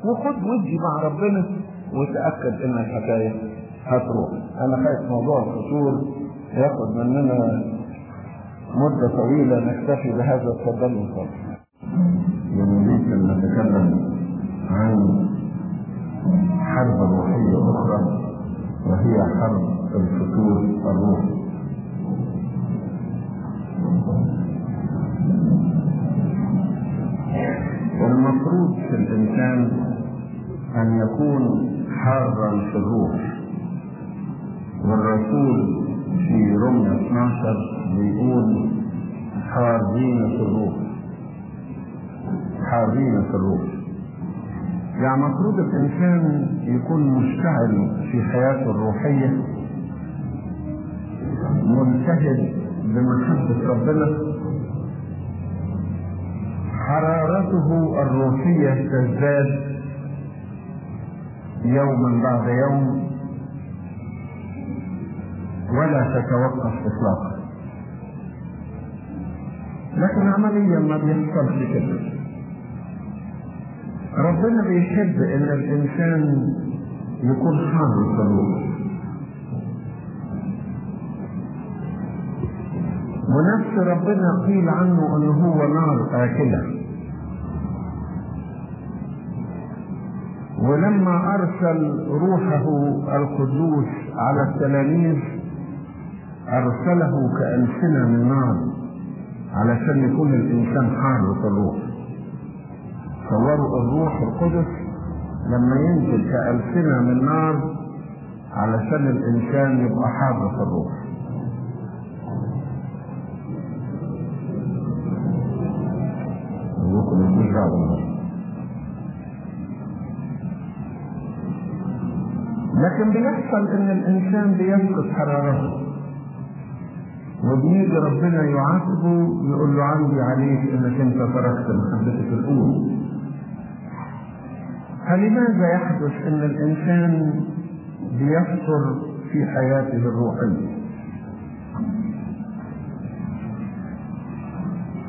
A: وخد ودي مع ربنا وتأكد إن الحكاية هتروح. أنا خايف موضوع الفطور ياخد مننا مدة طويلة نكتفي بهذا التفضل والفضل.
B: يعني ممكن نتكلم عن
A: حرب روحية أخرى. وهي حرب الفتور الروحي المفروض في الإنسان أن يكون حارا في الروح. والرسول في رمية 12 بيقول حارين في الروح. حارين في الروح. يعني مفروض الإنسان يكون مشتعل في حياته الروحية ملتهب بمحبة ربنا. حرارته الروحية تزداد يوما بعد يوم ولا تتوقف اطلاقا. لكن عمليا ما بيحصلش كده. ربنا بيحب إن الإنسان يكون حاضر الروح ونفس ربنا قيل عنه إنه هو نار آكلة. ولما أرسل روحه القدوس على التلاميذ أرسله كألسنة من نار علشان يكون الإنسان حار الروح صوروا الروح القدس لما ينزل كألسنة من نار علشان الإنسان يبقى حار الروح. لكن بيحصل إن الإنسان بيفقد حرارته وبيجي ربنا يعاتبه يقول له عندي عليك إنك أنت تركت محبتك الأولى. فلماذا يحدث إن الإنسان بيفطر في حياته الروحية؟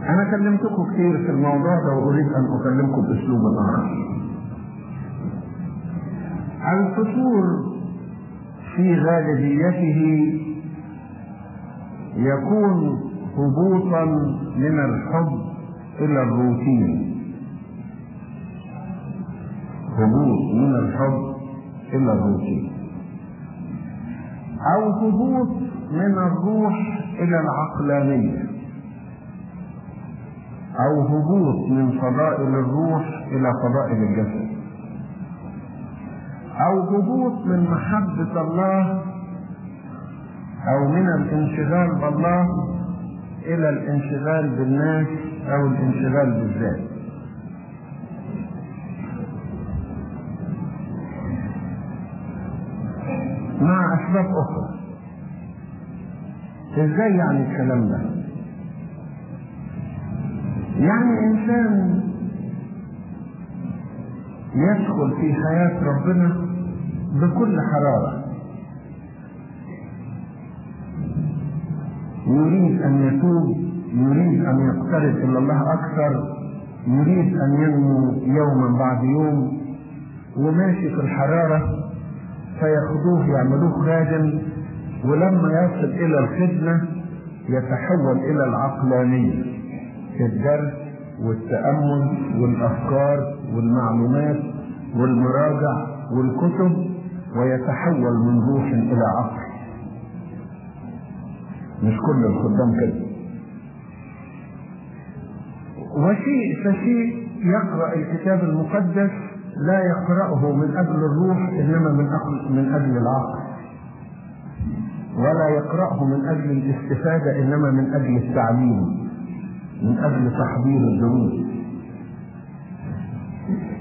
A: أنا كلمتكم كثير في الموضوع ده وأريد أن أكلمكم بأسلوب آخر. الفتور في غالبيته يكون هبوطا من الحب إلى الروتين. هبوط من الحب إلى الروتين أو هبوط من الروح إلى العقلانية. أو هبوط من فضائل الروح إلى فضائل الجسد. أو هبوط من محبة الله أو من الانشغال بالله إلى الانشغال بالناس أو الانشغال بالذات. مع اسباب أخرى. إزاي يعني الكلام ده؟ يعني إنسان يدخل في حياة ربنا بكل حرارة. يريد أن يتوب يريد أن يقترب إلى الله أكثر يريد أن ينمو يوما بعد يوم. وماشي في الحرارة فياخذوه يعملوه خادم ولما يصل إلى الخدمة يتحول إلى العقلانية في الدرس والتأمل والأفكار والمعلومات والمراجع والكتب ويتحول من روح إلى عقل. مش كل الخدام كده. وشيء فشيء يقرأ الكتاب المقدس لا يقرأه من أجل الروح إنما من أجل من أجل العقل. ولا يقرأه من أجل الاستفادة إنما من أجل التعليم من أجل تحضير الدروس.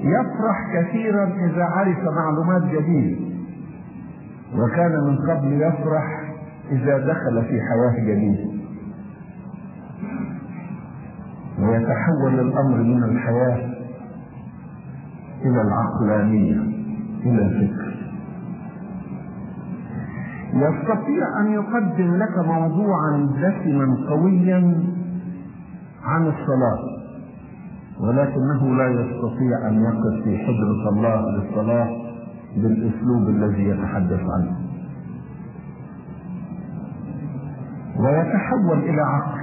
A: يفرح كثيرا إذا عرف معلومات جديدة. وكان من قبل يفرح إذا دخل في حياة جديدة ويتحول الأمر من الحياة إلى العقلانية إلى الفكر. يستطيع أن يقدم لك موضوعا دسما قويا عن الصلاة ولكنه لا يستطيع أن يقف في حضرة الله للصلاة بالأسلوب الذي يتحدث عنه. ويتحول إلى عقل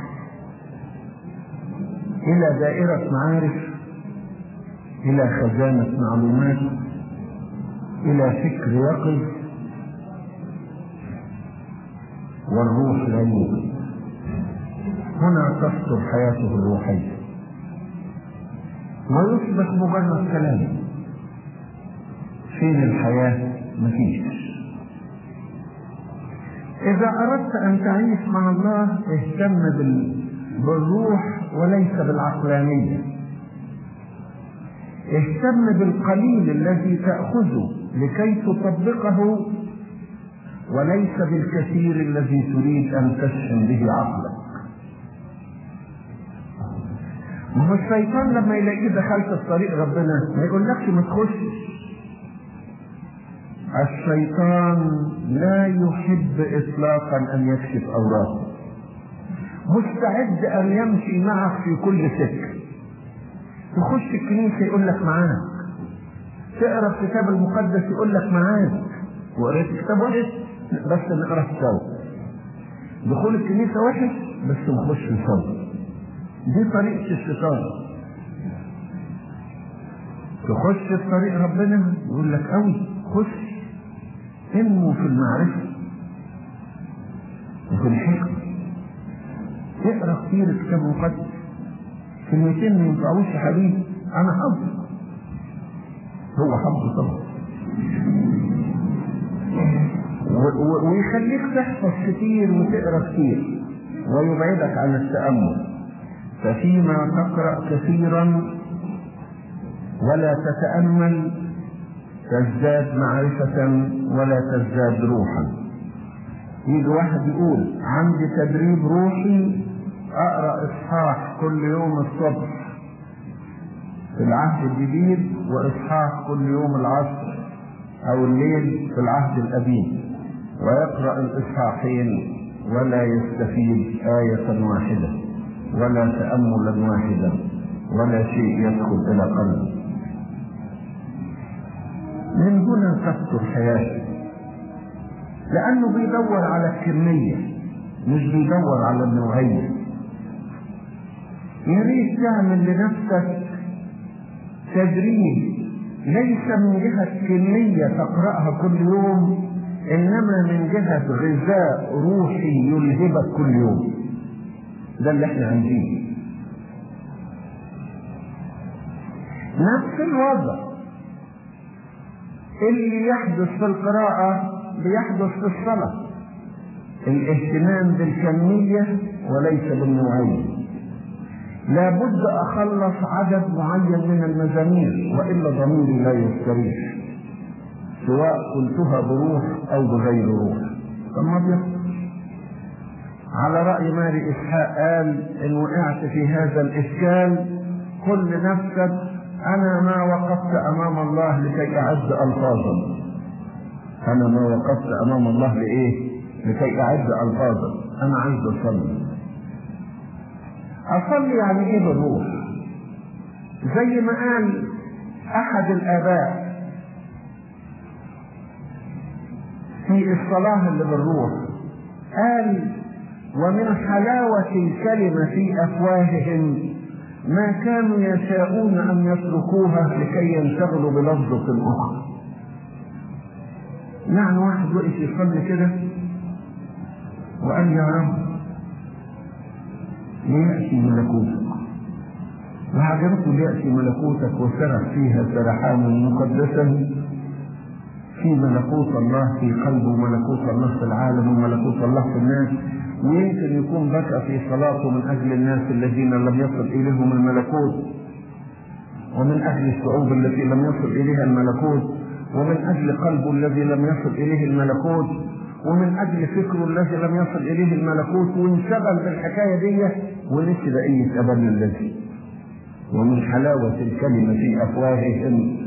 A: إلى دائرة معارف إلى خزانة معلومات إلى فكر يقظ والروح يوجد هنا تفطر حياته الروحية. ويصبح مجرد كلام. فين الحياة؟ مفيش إذا أردت أن تعيش مع الله اهتم بال... بالروح وليس بالعقلانية. اهتم بالقليل الذي تأخذه لكي تطبقه وليس بالكثير الذي تريد أن تشحن به عقلك. ما هو الشيطان لما يلاقيه دخلت في طريق ربنا ما يقولكش ما تخشش. الشيطان لا يحب اطلاقا أن يكشف أوراقه. مستعد أن يمشي معك في كل سكه تخش الكنيسة يقول لك معاك. تقرأ الكتاب المقدس يقول لك معاك. وقريت كتاب وحش بس نقرأ سوا دخول الكنيسة وحش بس نخش سوا. دي طريقة الشيطان. تخش في طريق ربنا يقول لك قوي خش. انمو في المعرفة. وفي الحكمة. اقرأ كتير الكتاب المقدس. كلمتين ما ينفعوش حبيبي أنا حافظ هو حافظ طبعا. ويخليك تحفظ كتير وتقرأ كتير ويبعدك عن التأمل. ففيما تقرأ كثيرا ولا تتأمل تزداد معرفة ولا تزداد روحا. يجي واحد يقول عندي تدريب روحي أقرأ إصحاح. كل يوم الصبح في العهد الجديد واصحاح كل يوم العصر أو الليل في العهد القديم. ويقرأ الاصحاحين ولا يستفيد آية واحدة ولا تأملا واحدا ولا شيء يدخل إلى قلبه. من هنا تكثر حياته لأنه بيدور على الكمية مش بيدور على النوعية. يا ريت تعمل لنفسك. تدريب ليس من جهة كمية تقرأها كل يوم إنما من جهة غذاء روحي يلهبك كل يوم. ده اللي إحنا عايزينه. نفس الوضع. اللي يحدث في القراءة بيحدث في الصلاة. الاهتمام بالكمية وليس بالنوعية لابد أخلص عدد معين من المزامير وإلا ضميري لا يستريح سواء قلتها بروح أو بغير روح. بيحصل. على رأي ماري إسحاق قال إن وقعت في هذا الإشكال قل لنفسك أنا ما وقفت أمام الله لكي أعد ألفاظا. أنا ما وقفت أمام الله لإيه؟ لكي أعد ألفاظا. أنا عايز أصلي. أصلي يعني إيه بالروح؟ زي ما قال أحد الآباء في الصلاة اللي بالروح قال ومن حلاوة الكلمة في أفواههم ما كانوا يشاءون أن يتركوها لكي ينشغلوا بلفظة أخرى يعني واحد وقف يصلي كده وقال يا رب ليأتي ملكوتك. وعجبته ليأتي ملكوتك وسرح فيها سرحانا مقدسا. في ملكوت الله في قلبه ملكوت الله في العالم وملكوت الله في الناس. ويمكن يكون بكى في صلاته من أجل الناس الذين لم يصل إليهم الملكوت. ومن أجل الشعوب التي لم يصل إليها الملكوت. ومن أجل قلبه الذي لم يصل إليه الملكوت. ومن أجل فكره الذي لم يصل إليه الملكوت وانشغل بالحكاية دي ونسي بقيه ابدا الذي. ومن حلاوة الكلمة في أفواههم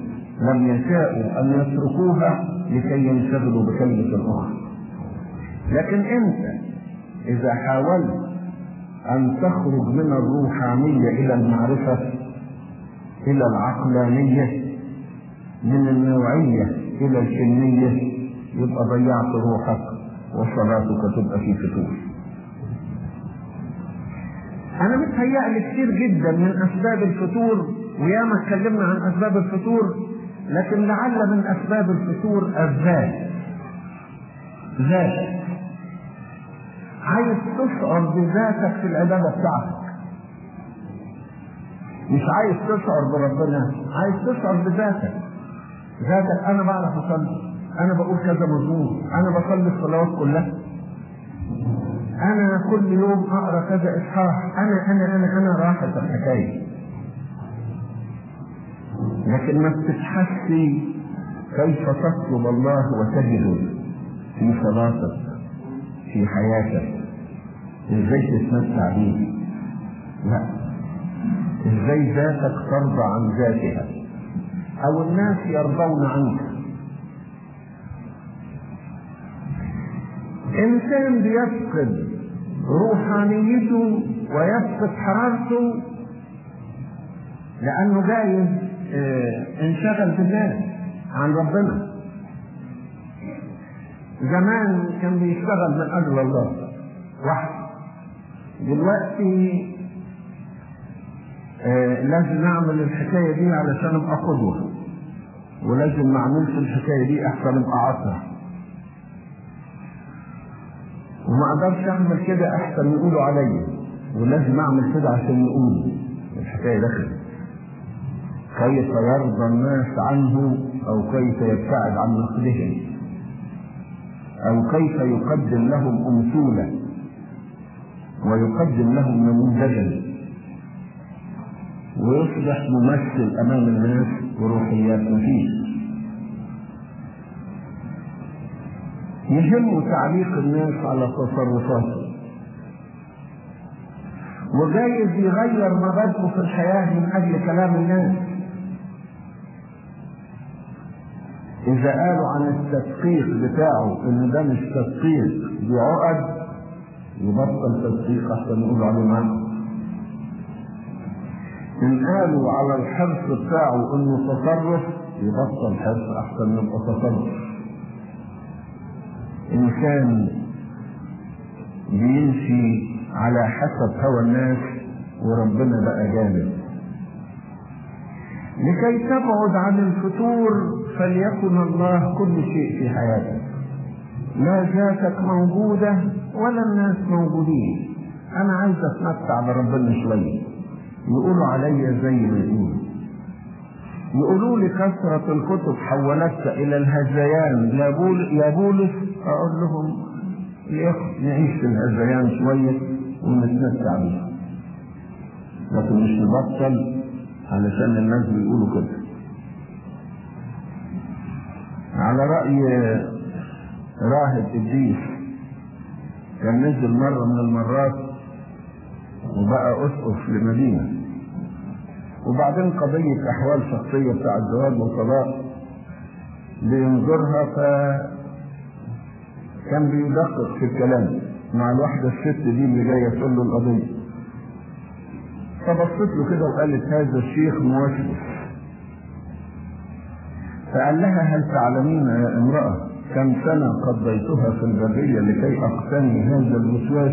A: لم يشاءوا أن يتركوها لكي ينشغلوا بكلمة أخرى لكن أنت إذا حاولت أن تخرج من الروحانية إلى المعرفة إلى العقلانية من النوعية إلى الكمية يبقى ضيعت روحك وصلاتك تبقى في فتور أنا متهيألي كتير جدا من أسباب الفتور وياما اتكلمنا عن أسباب الفتور لكن لعل من أسباب الفتور الذات. ذات. عايز تشعر بذاتك في العبادة بتاعتك. مش عايز تشعر بربنا عايز تشعر بذاتك. ذاتك أنا بعرف أصلي. أنا بقول كذا مزمور أنا بصلي الصلوات كلها. أنا كل يوم أقرأ كذا إصحاح. أنا أنا أنا أنا راحت الحكاية. لكن ما بتتحسي كيف تطلب الله وتجده في صلاتك في حياتك. إزاي تتمتع بيه؟ لا. إزاي ذاتك ترضى عن ذاتها؟ أو الناس يرضون عنك. إنسان بيفقد روحانيته ويفقد حرارته لأنه جايز آه انشغل بالله عن ربنا. زمان كان بيشتغل من أجل الله وحده. دلوقتي آه لازم نعمل الحكاية دي علشان ابقى قدوه ولازم ما اعملش الحكاية دي احسن ابقى عصر وما أقدرش أعمل كده أحسن يقولوا عليا. ولازم أعمل كده عشان يقولوا. الحكاية دخلت. كيف يرضى الناس عنه أو كيف يبتعد عن نقدهم؟ أو كيف يقدم لهم امثوله ويقدم لهم نموذجا. ويصبح ممثل أمام الناس وروحيات مفيش يهم تعليق الناس على تصرفاته وجايز يغير مبادئه في الحياة من أجل كلام الناس إذا قالوا عن التدقيق بتاعه إن ده مش تدقيق دي عقد يبطل تدقيق عشان يقولوا عليه معاه. إن قالوا على الحرص بتاعه إنه تصرف يبطل حرص أحسن يبقى تصرف. إنسان بيمشي على حسب هوى الناس وربنا بقى جانب. لكي تبعد عن الفتور فليكن الله كل شيء في حياتك. لا ذاتك موجودة ولا الناس موجودين. أنا عايز أتمتع بربنا شوية. يقولوا عليا زي ما يقولوا. يقولوا لي كثرة الكتب حولتك إلى الهذيان. يا بولس أقول لهم نعيش في الهذيان شوية ونتمتع بيه لكن مش نبطل علشان الناس بيقولوا كده. على رأي راهب إبليس كان نزل مرة من المرات وبقى أسقف لمدينة. وبعدين قضية أحوال شخصية بتاع الزواج والطلاق بينظرها كان بيدقق في الكلام مع الواحدة الست دي اللي جاية تقول له القضية. فبصت له كده وقالت هذا الشيخ موسوس فقال لها هل تعلمين يا امرأة كم سنة قضيتها في البرية لكي أقتني هذا الوسواس؟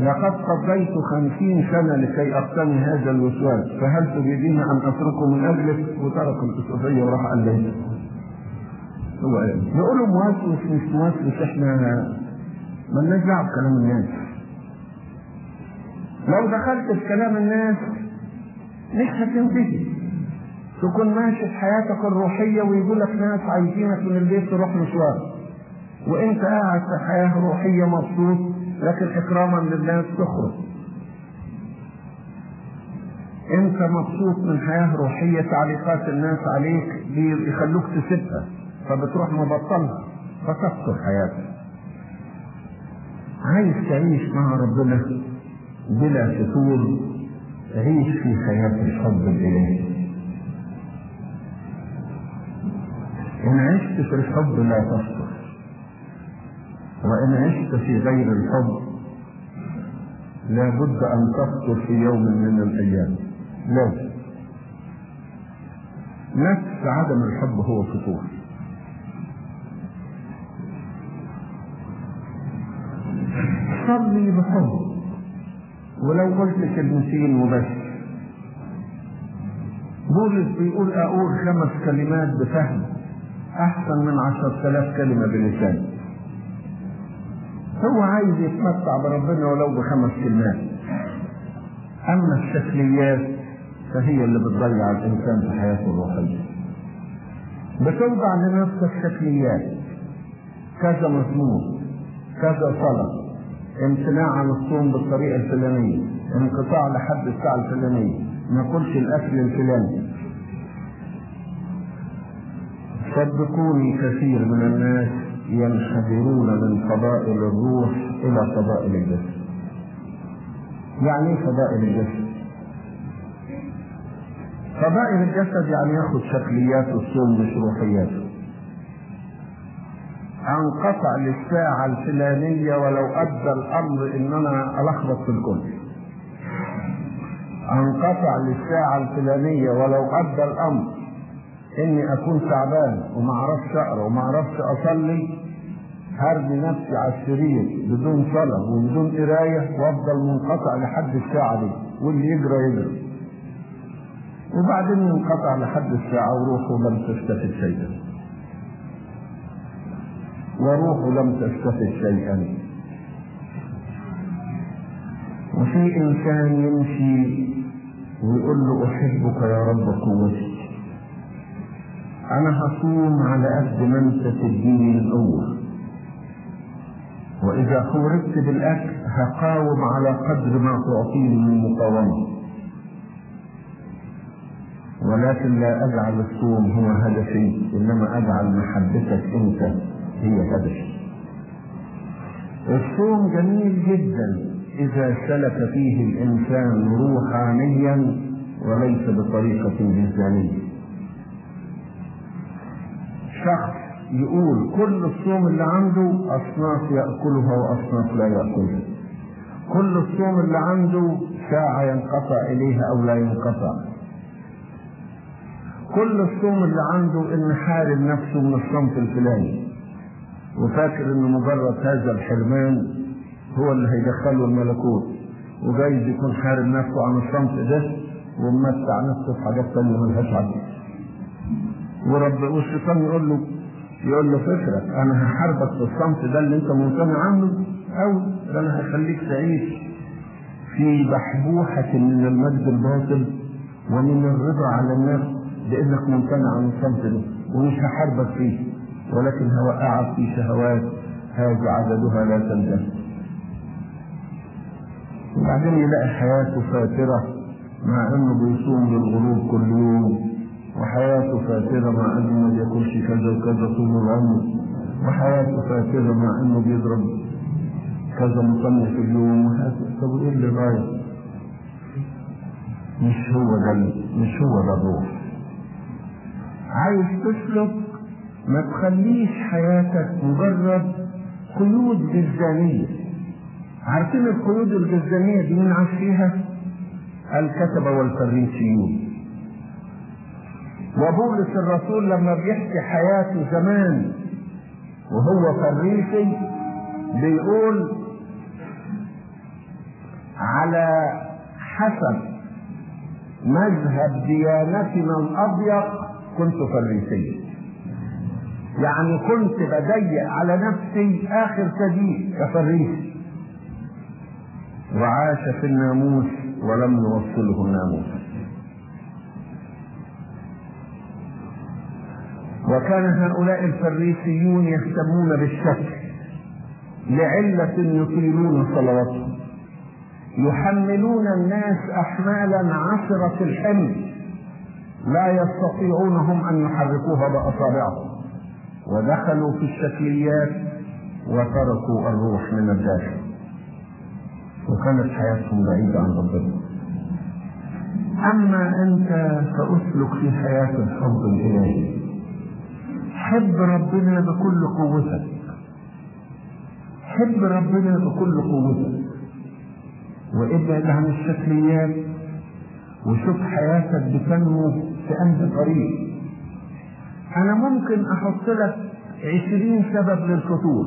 A: لقد قضيت خمسين سنة لكي أقتني هذا الوسواس فهل تريدين أن أتركه من أجلك؟ وترك الأسرية وراح قال هو إيه؟ نقول موسوس مش موسوس إحنا مالناش دعوة بكلام الناس. لو دخلت في كلام الناس مش هتنتهي. تكون ماشي في حياتك الروحية ويجوا لك ناس عايزينك من البيت تروح مشوار. وإنت قاعد في حياة روحية مبسوط لكن إكراما للناس تخرج. إنت مبسوط من حياة روحية تعليقات الناس عليك بيخلوك تسيبها. فبتروح مبطلها. فتفقد حياتك عايز تعيش مع ربنا بلا فتور عيش في حياة الحب الإلهي. إن عشت في الحب لا تفطر وإن عشت في غير الحب لابد أن تفطر في يوم من الأيام. لازم. نفس عدم الحب هو فطور. صلي بحب ولو قلت كلمتين وبس بولس بيقول أقول خمس كلمات بفهم أحسن من عشرة آلاف كلمة بلسان. هو عايز يتمتع بربنا ولو بخمس كلمات. أما الشكليات فهي اللي بتضيع الإنسان في حياته الروحية. بتوضع لنفسك شكليات. كذا مزمور كذا صلاه امتناع عن الصوم بالطريقة الفلانية انقطاع لحد الساعة الفلانية ما كلش الأكل الفلاني. صدقوني كثير من الناس ينحدرون من فضائل الروح إلى فضائل الجسد. يعني إيه فضائل الجسد؟ فضائل الجسد يعني ياخد شكليات الصوم مش روحياته انقطع للساعة الفلانية ولو أدى الأمر إن أنا ألخبط في الكل. انقطع للساعة الفلانية ولو أدى الأمر إني أكون تعبان وما أعرفش أقرأ وما أعرفش أصلي هرمي نفسي على السرير بدون صلاة وبدون قراية وأفضل منقطع لحد الساعة دي واللي يجرى يجرى. وبعدين ينقطع لحد الساعة وروحه لم تستفد شيئا. وروحه لم تستفد شيئا. وفي إنسان يمشي ويقول له أحبك يا رب قوتي أنا هصوم على قد ما أنت تديني القوه وإذا خورجت بالأكل هقاوم على قدر ما تعطيني من مقاومة. ولكن لا أجعل الصوم هو هدفي إنما أجعل محبتك أنت هي هدفي الصوم جميل جدا إذا سلك فيه الإنسان روحانيا وليس بطريقة جسدانية. شخص يقول كل الصوم اللي عنده أصناف يأكلها وأصناف لا يأكلها. كل الصوم اللي عنده ساعة ينقطع إليها أو لا ينقطع. كل الصوم اللي عنده إن حارم نفسه من الصمت الفلاني. وفاكر إن مجرد هذا الحرمان هو اللي هيدخله الملكوت. وجايز يكون حارم نفسه عن الصمت ده وممتع نفسه في حاجات تانية ملهاش عدل ورب والشيطان يقول له؟ يقول له فكرك أنا هحاربك في الصمت ده اللي أنت ممتنع عنه. أو ده أنا هخليك تعيش في بحبوحة من المجد الباطل ومن الرضا على الناس بانك ممتنع عن الصمت ده ومش هحاربك فيه. ولكن هوقعك في شهوات هذا عددها لا تنتهي وبعدين يلاقي حياته فاترة مع انه بيصوم للغروب كل يوم. وحياته فاترة مع انه ما بياكلش كذا وكذا طول العمر وحياته فاترة مع انه بيضرب كذا مصنف في اليوم. طب إيه اللي غاية؟ مش هو ده مش هو ده الروح. عايز تسلك ما تخليش حياتك مجرد قيود جزانيه عارفين القيود الجزانية دي مين عاش فيها؟ الكتبة والفريسيون. وبولس الرسول لما بيحكي حياته زمان وهو فريسي بيقول على حسب مذهب ديانتنا الأضيق كنت فريسيا. يعني كنت بضيق على نفسي آخر تضييق كفريسي. وعاش في الناموس ولم يوصله الناموس. وكان هؤلاء الفريسيون يهتمون بالشكل لعلة يطيلون صلواتهم يحملون الناس أحمالا عشرة الحمل لا يستطيعون هم أن يحركوها بأصابعهم. ودخلوا في الشكليات وتركوا الروح من الداخل. وكانت حياتهم بعيدة عن ربنا أما أنت فأسلك في حياة الحب الإلهي. حب ربنا بكل قوتك. حب ربنا بكل قوتك. وابعد عن الشكليات. وشوف حياتك بتنمو في أنهي طريق. أنا ممكن أحط لك عشرين سبب للفتور.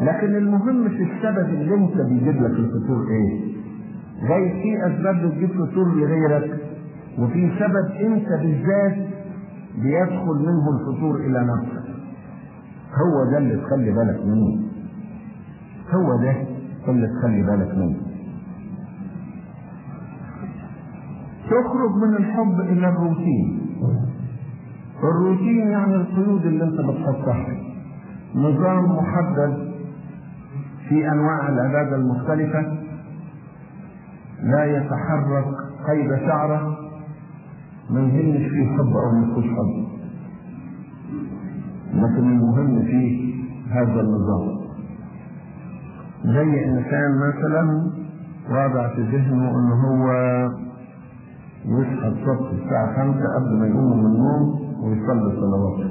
A: لكن المهم في السبب اللي انت بيجيب لك الفطور إيه؟ جاي في أسباب بتجيب فطور لغيرك وفي سبب انت بالذات بيدخل منه الفطور إلى نفسك. هو ده اللي تخلي بالك منه. هو ده اللي تخلي بالك منه. تخرج من الحب إلى الروتين. الروتين يعني القيود اللي انت بتحطها. نظام محدد في انواع العباده المختلفة. لا يتحرك قيد شعرة. ما يهمش فيه حب أو ما فيهوش حب. لكن المهم فيه هذا النظام. زي إنسان مثلا واضع في ذهنه ان هو يصحى الصبح الساعة خمسة قبل ما يقوم من النوم. ويصلي صلواته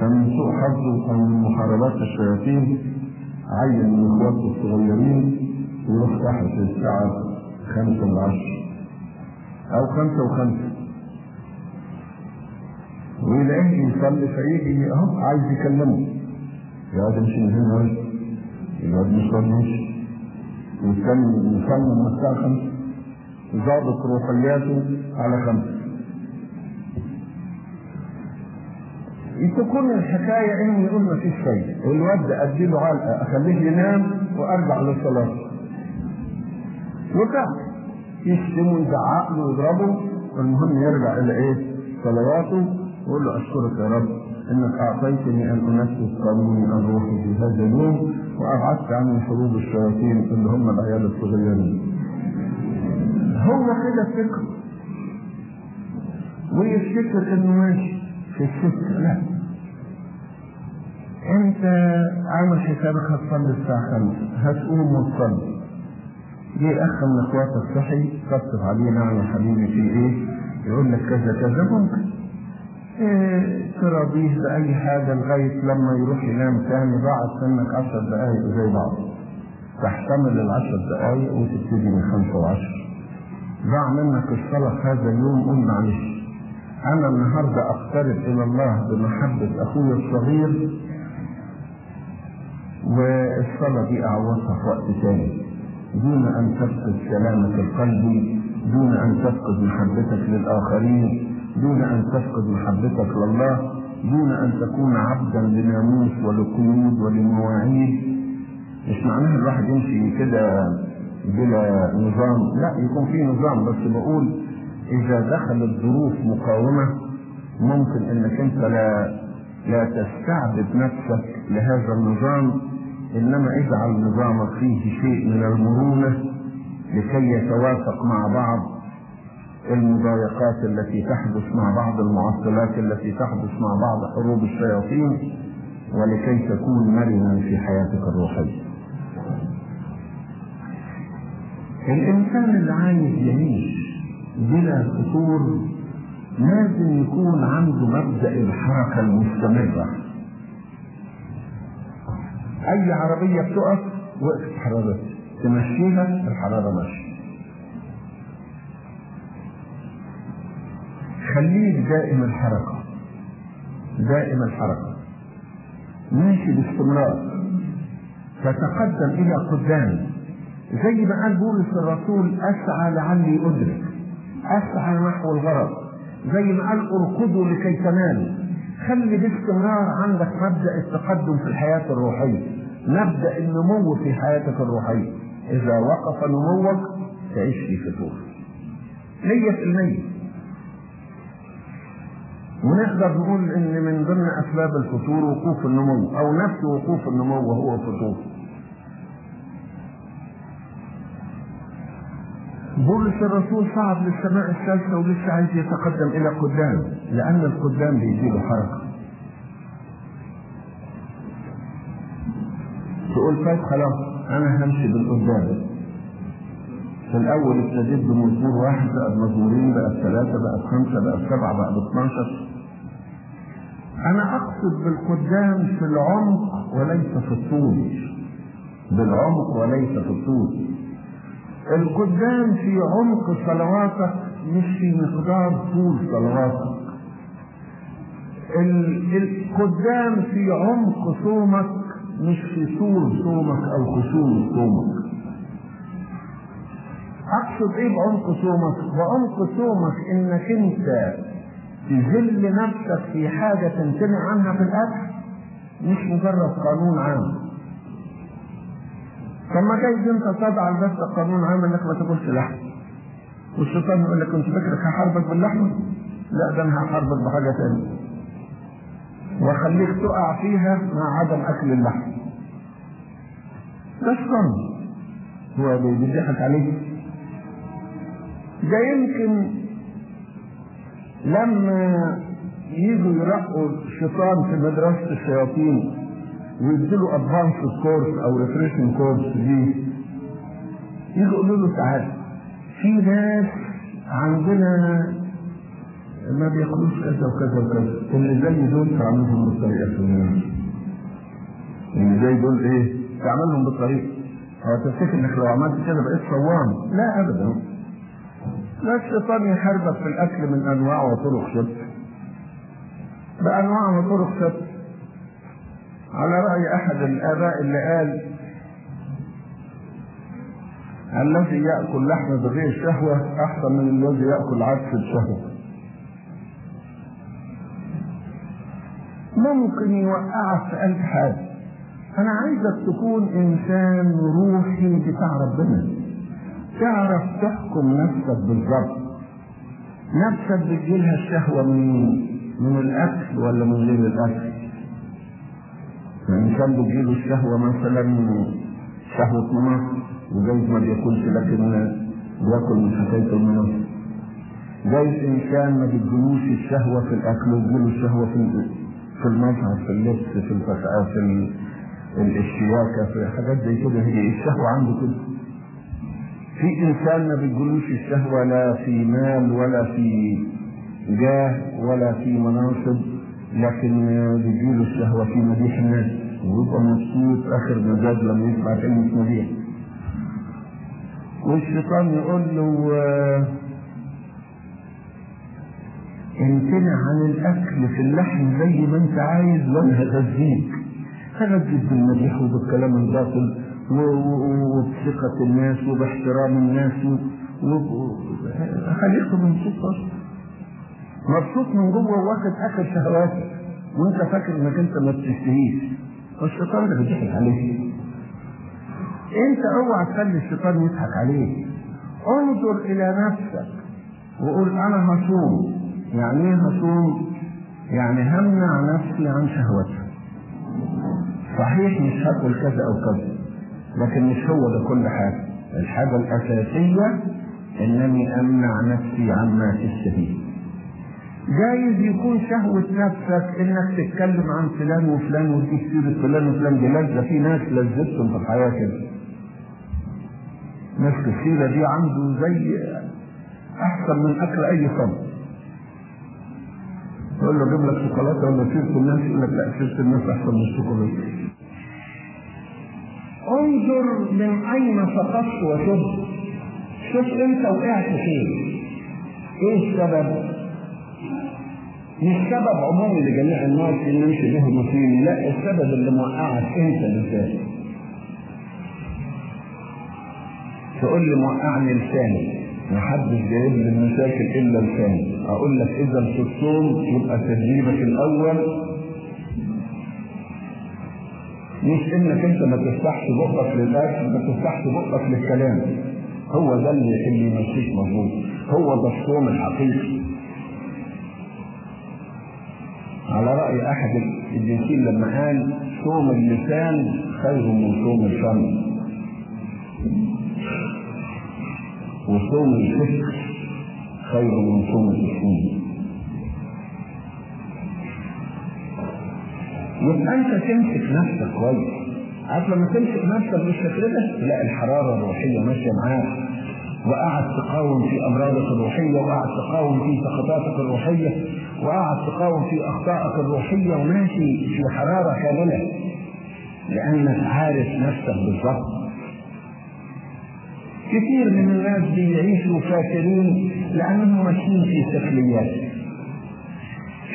A: فمن سوء حظه أو من محاربات الشياطين عين من إخواته الصغيرين يروح تحت الساعة خمسة العشر أو خمسة وخمسة. ويلاقيه يصلي فيجي أهو عايز يكلمه. يقعد يمشي من هنا يقعد مش مش. ويستنى يصلي من الساعة خمسة. ضابط روحياته على خمسة. تكون الحكاية انه يقول ما فيش شيء الواد اديله علقة أخليه ينام وأرجع للصلاة وفعلا يشتمه ويزعق له ويضربه المهم يرجع إلى إيه؟ صلواته ويقول له أشكرك يا رب إنك أعطيتني أن أنفذ قانوني الروحي في هذا اليوم وأبعدت عني حروب الشياطين اللي هم العيال الصغيرين. هو كده فكر ويفتكر إنه ماشي في السكه لا. أنت عامل حسابك هتصلي الساعة 5 هتقوم وتصلي جه اخ من اخواتك صحي تصف عليه نعم يا حبيبي في إيه؟ يقول لك كذا كذا ممكن. إيه تراضيه بأي حاجة لغاية لما يروح ينام تاني ضاعت منك عشر دقائق زي بعض. تحتمل العشر دقائق وتبتدي من خمسة وعشر. ضاع منك الصلاة هذا اليوم قول معلش. أنا النهارده أقترب إلى الله بمحبة أخوي الصغير والصلاة دي أعوضها في وقت ثاني دون أن تفقد سلامة القلب دون أن تفقد محبتك للآخرين دون أن تفقد محبتك لله دون أن تكون عبدا لناموس ولقيود ولمواعيد مش معناها الواحد يمشي كده بلا نظام لا يكون في نظام بس بقول إذا دخلت ظروف مقاومة ممكن إنك أنت لا لا تستعبد نفسك لهذا النظام إنما اجعل نظامك فيه شيء من المرونة لكي يتوافق مع بعض المضايقات التي تحدث مع بعض المعطلات التي تحدث مع بعض حروب الشياطين ولكي تكون مرنا في حياتك الروحية. الإنسان اللي عايز يعيش بلا فتور لازم يكون عنده مبدأ الحركة المستمرة. أي عربية بتقف وقفت حرارتها تمشيها الحرارة ماشية. خليك دائم الحركة دائم الحركة. ماشي باستمرار. تتقدم إلى قدام. زي ما قال بولس الرسول أسعى لعلي أدرك. اسعى نحو الغرض زي ما قال اركضوا لكي تنالوا. خلي باستمرار عندك مبدأ التقدم في الحياة الروحية مبدأ النمو في حياتك الروحية. إذا وقف نموك تعيش في فتور. مية في المية ونقدر نقول إن من ضمن أسباب الفتور وقوف النمو أو نفس وقوف النمو وهو فتور بولس الرسول صعد للسماء الثالثة ولسه عايز يتقدم إلى قدام لأن القدام بيديله حركة. تقول طيب خلاص أنا همشي بالقدام. في الأول ابتديت بمزمور واحد بقى بمزمورين بقى بثلاثة بقى بخمسة بقى بسبعة بقى ب 12 أنا أقصد بالقدام في العمق وليس في الطول. بالعمق وليس في الطول. القدام في عمق صلواتك مش في مقدار طول صلواتك القدام في عمق صومك مش في طول صومك أو خشوع صومك. أقصد إيه بعمق صومك؟ بعمق صومك إنك أنت تذل نفسك في حاجة تمتنع عنها في الأكل مش مجرد قانون عام. طب ما جايز انت تضع بس قانون عام انك ما تاكلش لحم. والشيطان يقول لك انت فاكرك هحاربك باللحمه لا ده أنا هحاربك بحاجة ثانية واخليك تقع فيها مع عدم أكل اللحم. ده الصنم هو بيضحك عليك. ده يمكن لما يجوا يرقوا الشيطان في مدرسة الشياطين ويديله advanced course أو refreshing course دي. يجوا يقولوا له تعالى في ناس عندنا ما بياكلوش كذا وكذا وكذا اللي زي دول تعملهم بالطريقة الفلانية. اللي زي دول إيه؟ تعملهم بالطريقة. هو تفتكر إنك لو عملت كده بقيت صوام؟ لا ابدا. لا الشيطان يحاربك في الأكل من أنواع وطرق شتى بأنواع وطرق شتى على رأي أحد الآباء اللي قال الذي يأكل لحم بغير شهوة أحسن من الذي يأكل عدس بشهوة. ممكن يوقعك في ألف حاجة أنا عايزك تكون إنسان روحي بتاع ربنا. تعرف تحكم نفسك بالظبط نفسك بتجيلها الشهوة من من الأكل ولا من غير الأكل؟ الإنسان بتجيله الشهوة مثلا شهوة مناصب وجايز ما بياكلش لكن بياكل من حكاية المناصب جايز إنسان ما بتجيلوش الشهوة في الأكل وتجيله الشهوة في في المظهر في اللبس في الفساد في الاشتياكة في حاجات زي كده. هي الشهوة عنده كده. في انسان ما بيقولوش الشهوة لا في مال ولا في جاه ولا في مناصب. لكن بيجيله الشهوة في مديح الناس ويبقى مبسوط آخر مزاج لما يسمع كلمة مديح. والشيطان يقول له امتنع عن الأكل في اللحم زي ما انت عايز وأنا هغذيك هغذيك بالمديح وبالكلام الباطل وبثقة الناس وباحترام الناس خليك مبسوط مبسوط من جوه واخد آخر شهواتك وانت فاكر انك انت ما بتشتهيش والشيطان اللي بيضحك عليك انت اوعى تخلي الشيطان يضحك عليك انظر إلى نفسك وقول أنا هصوم يعني إيه هصوم؟ يعني همنع نفسي عن شهوتها. صحيح مش هاكل كذا أو كذا لكن مش هو ده كل حاجة. الحاجة الأساسية إنني أمنع نفسي عما تشتهيه. جايز يكون شهوة نفسك إنك تتكلم عن فلان وفلان وتجيب سيرة فلان وفلان دي لذة في ناس لذتهم في الحياة كده. ناس السيرة دي عنده زي أحسن من أكل أي صنف. يقول له جيب لك شوكولاتة ولا سيره الناس يقول لك لا سيره الناس أحسن من الشوكولاتة. انظر من أين سقطت وشبت. شوف أنت وقعت فين. إيه السبب؟ مش سبب عمومي لجميع الناس اللي نمشي به مسلمين، لا السبب اللي موقعك أنت بالذات. تقول لي موقعني لساني محدش جايب لي المشاكل إلا لساني أقول لك إذا في الصوم يبقى تدريبك الأول. مش إنك أنت ما تفتحش بقك للأكل ما تفتحش بقك للكلام. هو ده اللي يمشيك مظبوط هو ده الصوم الحقيقي. على رأي أحد الجنسين لما قال صوم اللسان خير من صوم الفم. وصوم الفكر خير من صوم الجسم. يبقى أنت تمسك نفسك كويس. عارف لما تمسك نفسك بالشكل ده؟ لا الحرارة الروحية ماشية معاك. وقعد تقاوم في أمراضك الروحية وقعد تقاوم في سقطاتك الروحية. وقعد تقاوم في أخطائك الروحية وماشي في حرارة كاملة. لانك عارف نفسك بالظبط كثير من الناس بيعيشوا فاكرين لأنهم ماشيين في شكليات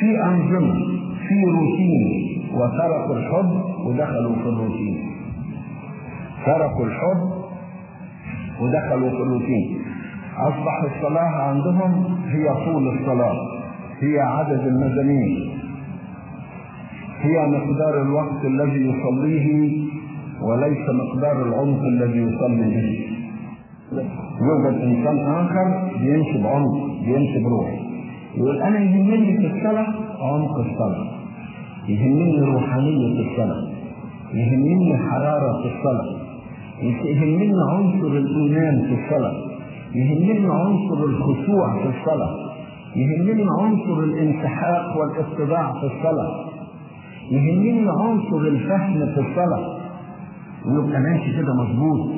A: في أنظمة في روتين وتركوا الحب ودخلوا في الروتين. تركوا الحب ودخلوا في الروتين. أصبح الصلاة عندهم هي طول الصلاة. هي عدد المزامير هي مقدار الوقت الذي يصليه وليس مقدار العمق الذي يصلي به. يوجد إنسان آخر بيمشي بعمق بيمشي بروح يقول أنا يهمني في الصلاة عمق الصلاة. يهمني روحانية الصلاة. يهمني حرارة في الصلاة. يهمني عنصر الإيمان في الصلاة. يهمني عنصر الخشوع في الصلاة. يهمني عنصر الانسحاق والاتباع في الصلاة. يهمني عنصر الفهم في الصلاة. ويبقى ماشي كده مظبوط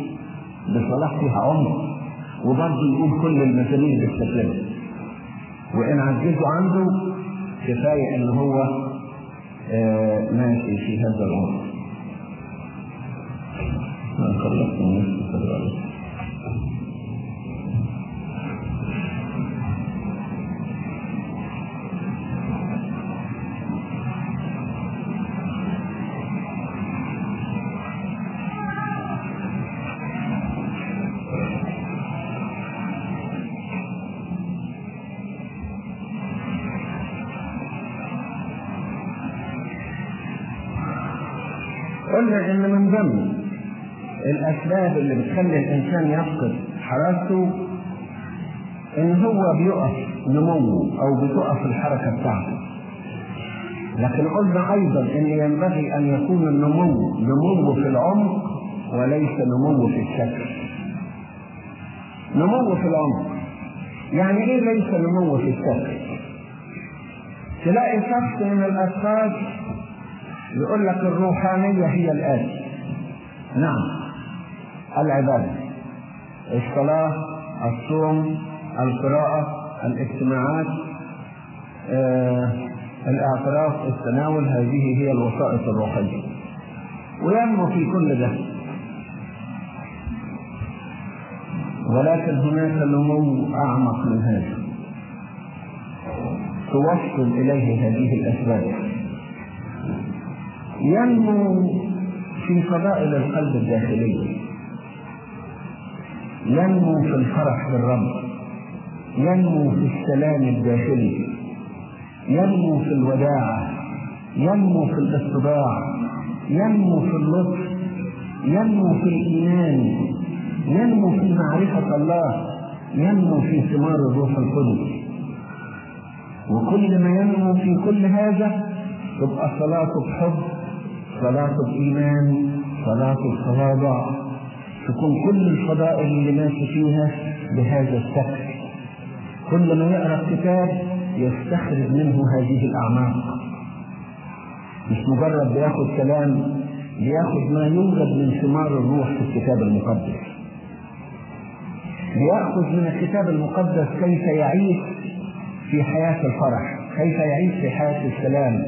A: بصلاح فيها عمر وبرضه يقول كل المزامير بالشكل ده وإن عجزوا عنده كفاية إن هو آه ماشي في هذا العمر. ما خلصت من قلنا ان من ضمن الأسباب اللي بتخلي الإنسان يفقد حرارته إن هو بيقف نموه أو بتقف الحركة بتاعته. لكن قلنا أيضا إن ينبغي أن يكون النمو نمو في العمق وليس نمو في الشكل. نمو في العمق. يعني إيه ليس نمو في الشكل؟ تلاقي شخص من الأشخاص يقول لك الروحانية هي الآتي نعم. العبادة. الصلاة الصوم القراءة الاجتماعات آه، الأعتراف التناول هذه هي الوسائط الروحية. وينمو في كل ده. ولكن هناك نمو أعمق من هذا. توصل إليه هذه الأسباب. ينمو في فضائل القلب الداخلية ينمو في الفرح بالرب ينمو في السلام الداخلي ينمو في الوداعة ينمو في الاتباع ينمو في اللطف ينمو في الإيمان ينمو في معرفة الله ينمو في ثمار الروح القدس وكل ما ينمو في كل هذا تبقى صلاته بحب صلاة الإيمان صلاة التواضع. تكون كل الفضائل اللي ماشي فيها بهذا الشكل كل ما يقرأ الكتاب يستخرج منه هذه الأعماق. مش مجرد بياخد كلام بياخد ما يوجد من ثمار الروح في الكتاب المقدس. بيأخذ من الكتاب المقدس كيف يعيش في حياة الفرح كيف يعيش في حياة السلام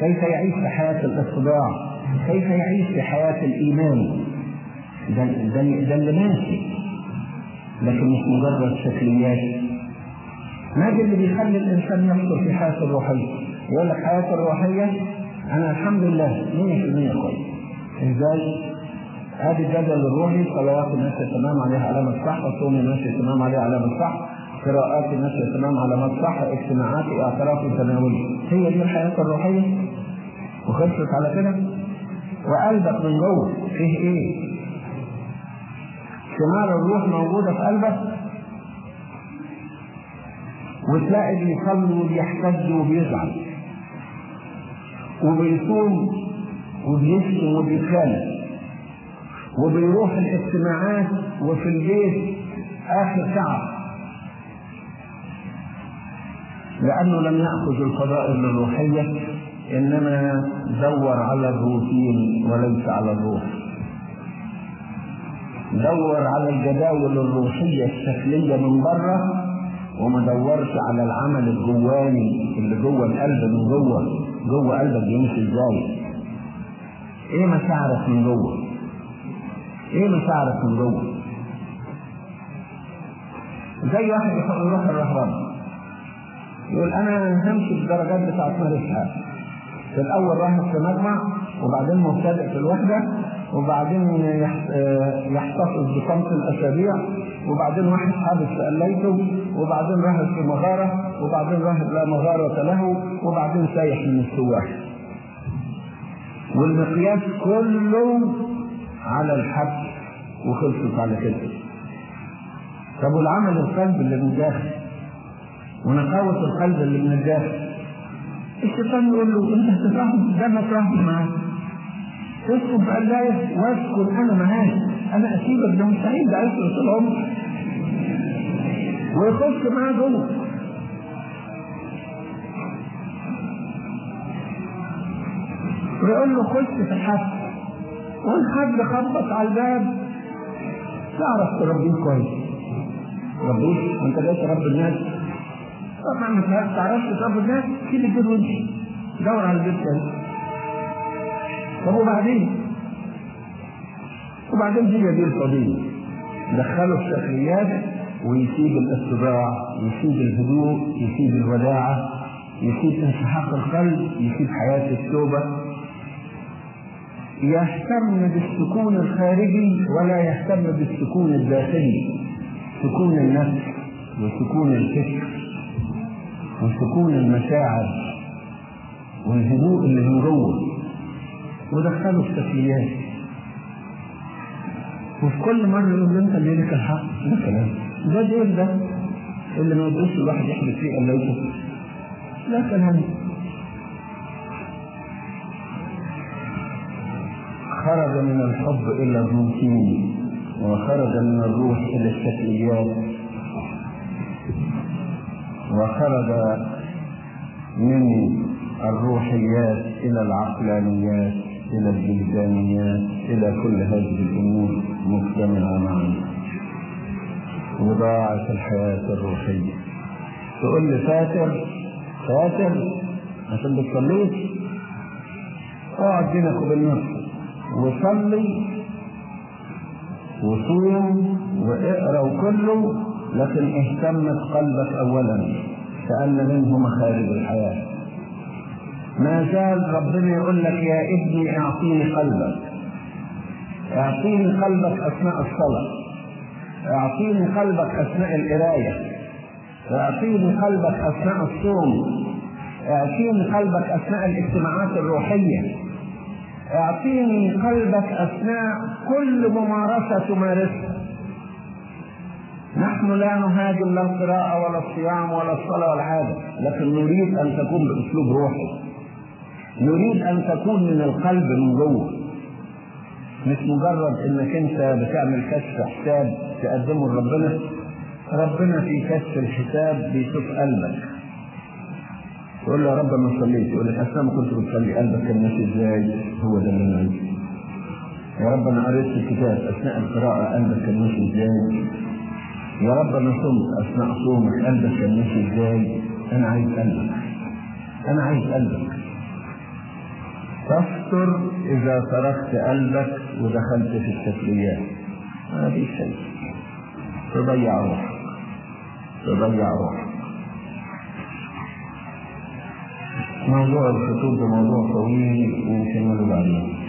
A: كيف يعيش في حياة الاتباع كيف يعيش في حياة الإيمان؟ ده, ده, اللي ماشي. لكن مش مجرد شكليات ما ده اللي بيخلي الإنسان يفكر في حياته الروحية؟ يقول لك حياته الروحية أنا الحمد لله 100% كويس. إزاي؟ هذه الجدول الروحي صلوات ماشية تمام عليها علامة صح صومي ماشية تمام عليها علامة صح قراءاتي ماشية تمام علامات صح اجتماعاتي اعترافي تناولي هي دي الحياة الروحية؟ وخلصت على كده؟ وقلبك من جوه فيه إيه؟ ثمار الروح موجودة في قلبك؟ وتلاقي بيصلي وبيحتج وبيزعل. وبيصوم وبيشتم وبيتخانق. وبيروح الاجتماعات وفي البيت آخر ساعة. لأنه لم يأخذ الفضائل الروحية. إنما دور على الروتين وليس على الروح. دور على الجداول الروحية الشكلية من بره وما دورش على العمل الجواني اللي جوه القلب من جوه جوه قلبك بيمشي إزاي؟ إيه مشاعرك من جوه؟ إيه مشاعرك من جوه؟ زي واحد يروح الرهبان يقول أنا همشي بالدرجات بتاعت في الأول في مجمع وبعدين مبتدئ في الوحدة وبعدين آه، يحتفظ بصمت الأسابيع وبعدين واحد حابس في قلايته وبعدين راهب في مغارة وبعدين راهب لا مغارة له وبعدين سايح من السواح. والمقياس كله على الحد وخلصت على كده. طب والعمل القلب اللي من الداخل ونقاوة القلب اللي من الداخل الشيطان يقول له إنت هتفهم ده ما تفهم معاك. اسكن في قلاية واسكن أنا معاك. أنا أسيبك ده مستحيل ده عايز طول عمرك. ويخش معاه جوه. ويقول له خش في الحد والحد خبط على الباب. تعرف تربيه كويس. ربيه أنت جاي تربي الناس. طبعا ما تعرفش تربي الناس سيب البيت وامشي دور على البيت. تاني طب وبعدين؟ وبعدين دي دي القضية دخلوا الشكليات ويسيب الاستطاع يسيب الهدوء يسيب الوداعة يسيب انسحاق القلب يسيب حياة التوبة. يهتم بالسكون الخارجي ولا يهتم بالسكون الداخلي سكون النفس وسكون الفكر. وسكون المشاعر والهدوء اللي من جوه ودخلوا الشكليات وفي كل مرة يقول له أنت اللي لك الحق. ده كلام. ده دين ده. اللي ما يبقوش الواحد يحدث فيه يوسف ده كلام. خرج من الحب إلى الروتين وخرج من الروح إلى الشكليات. وخرج من الروحيات إلى العقلانيات إلى الوجدانيات إلى كل هذه الأمور مجتمعه معا وضاعت الحياة الروحية. تقول لي فاتر فاتر عشان بتصليش؟ اقعد بينك وبين نفسك. وصلي وصوم واقرأ وكله لكن اهتم بقلبك اولا كان منه مخارج الحياة. ما زال ربنا يقول لك يا ابني أعطيني قلبك. أعطيني قلبك أثناء الصلاة. أعطيني قلبك أثناء القراية. أعطيني قلبك أثناء الصوم. أعطيني قلبك أثناء الاجتماعات الروحية. أعطيني قلبك أثناء كل ممارسة تمارسها. نحن لا نهاجم لا القراءة ولا الصيام ولا الصلاة ولا حاجة، لكن نريد أن تكون بأسلوب روحي. نريد أن تكون من القلب من جوه. مش مجرد إنك أنت بتعمل كشف حساب تقدمه لربنا. ربنا في كشف الحساب بيشوف قلبك. تقول له يا رب أنا صليت يقول لك اثناء ما كنت بتصلي قلبك كان ماشي إزاي هو ده اللي عايزه يا رب أنا قريت الكتاب أثناء القراءة قلبك كان ماشي إزاي يا رب أنا صمت اثناء صومك قلبك كان ماشي إزاي؟ أنا عايز قلبك. أنا عايز قلبك. تستر إذا تركت قلبك ودخلت في الشكليات ما فيش شيء. تضيع روحك. تضيع روحك. موضوع الخطوب ده موضوع طويل ونكمله بعدين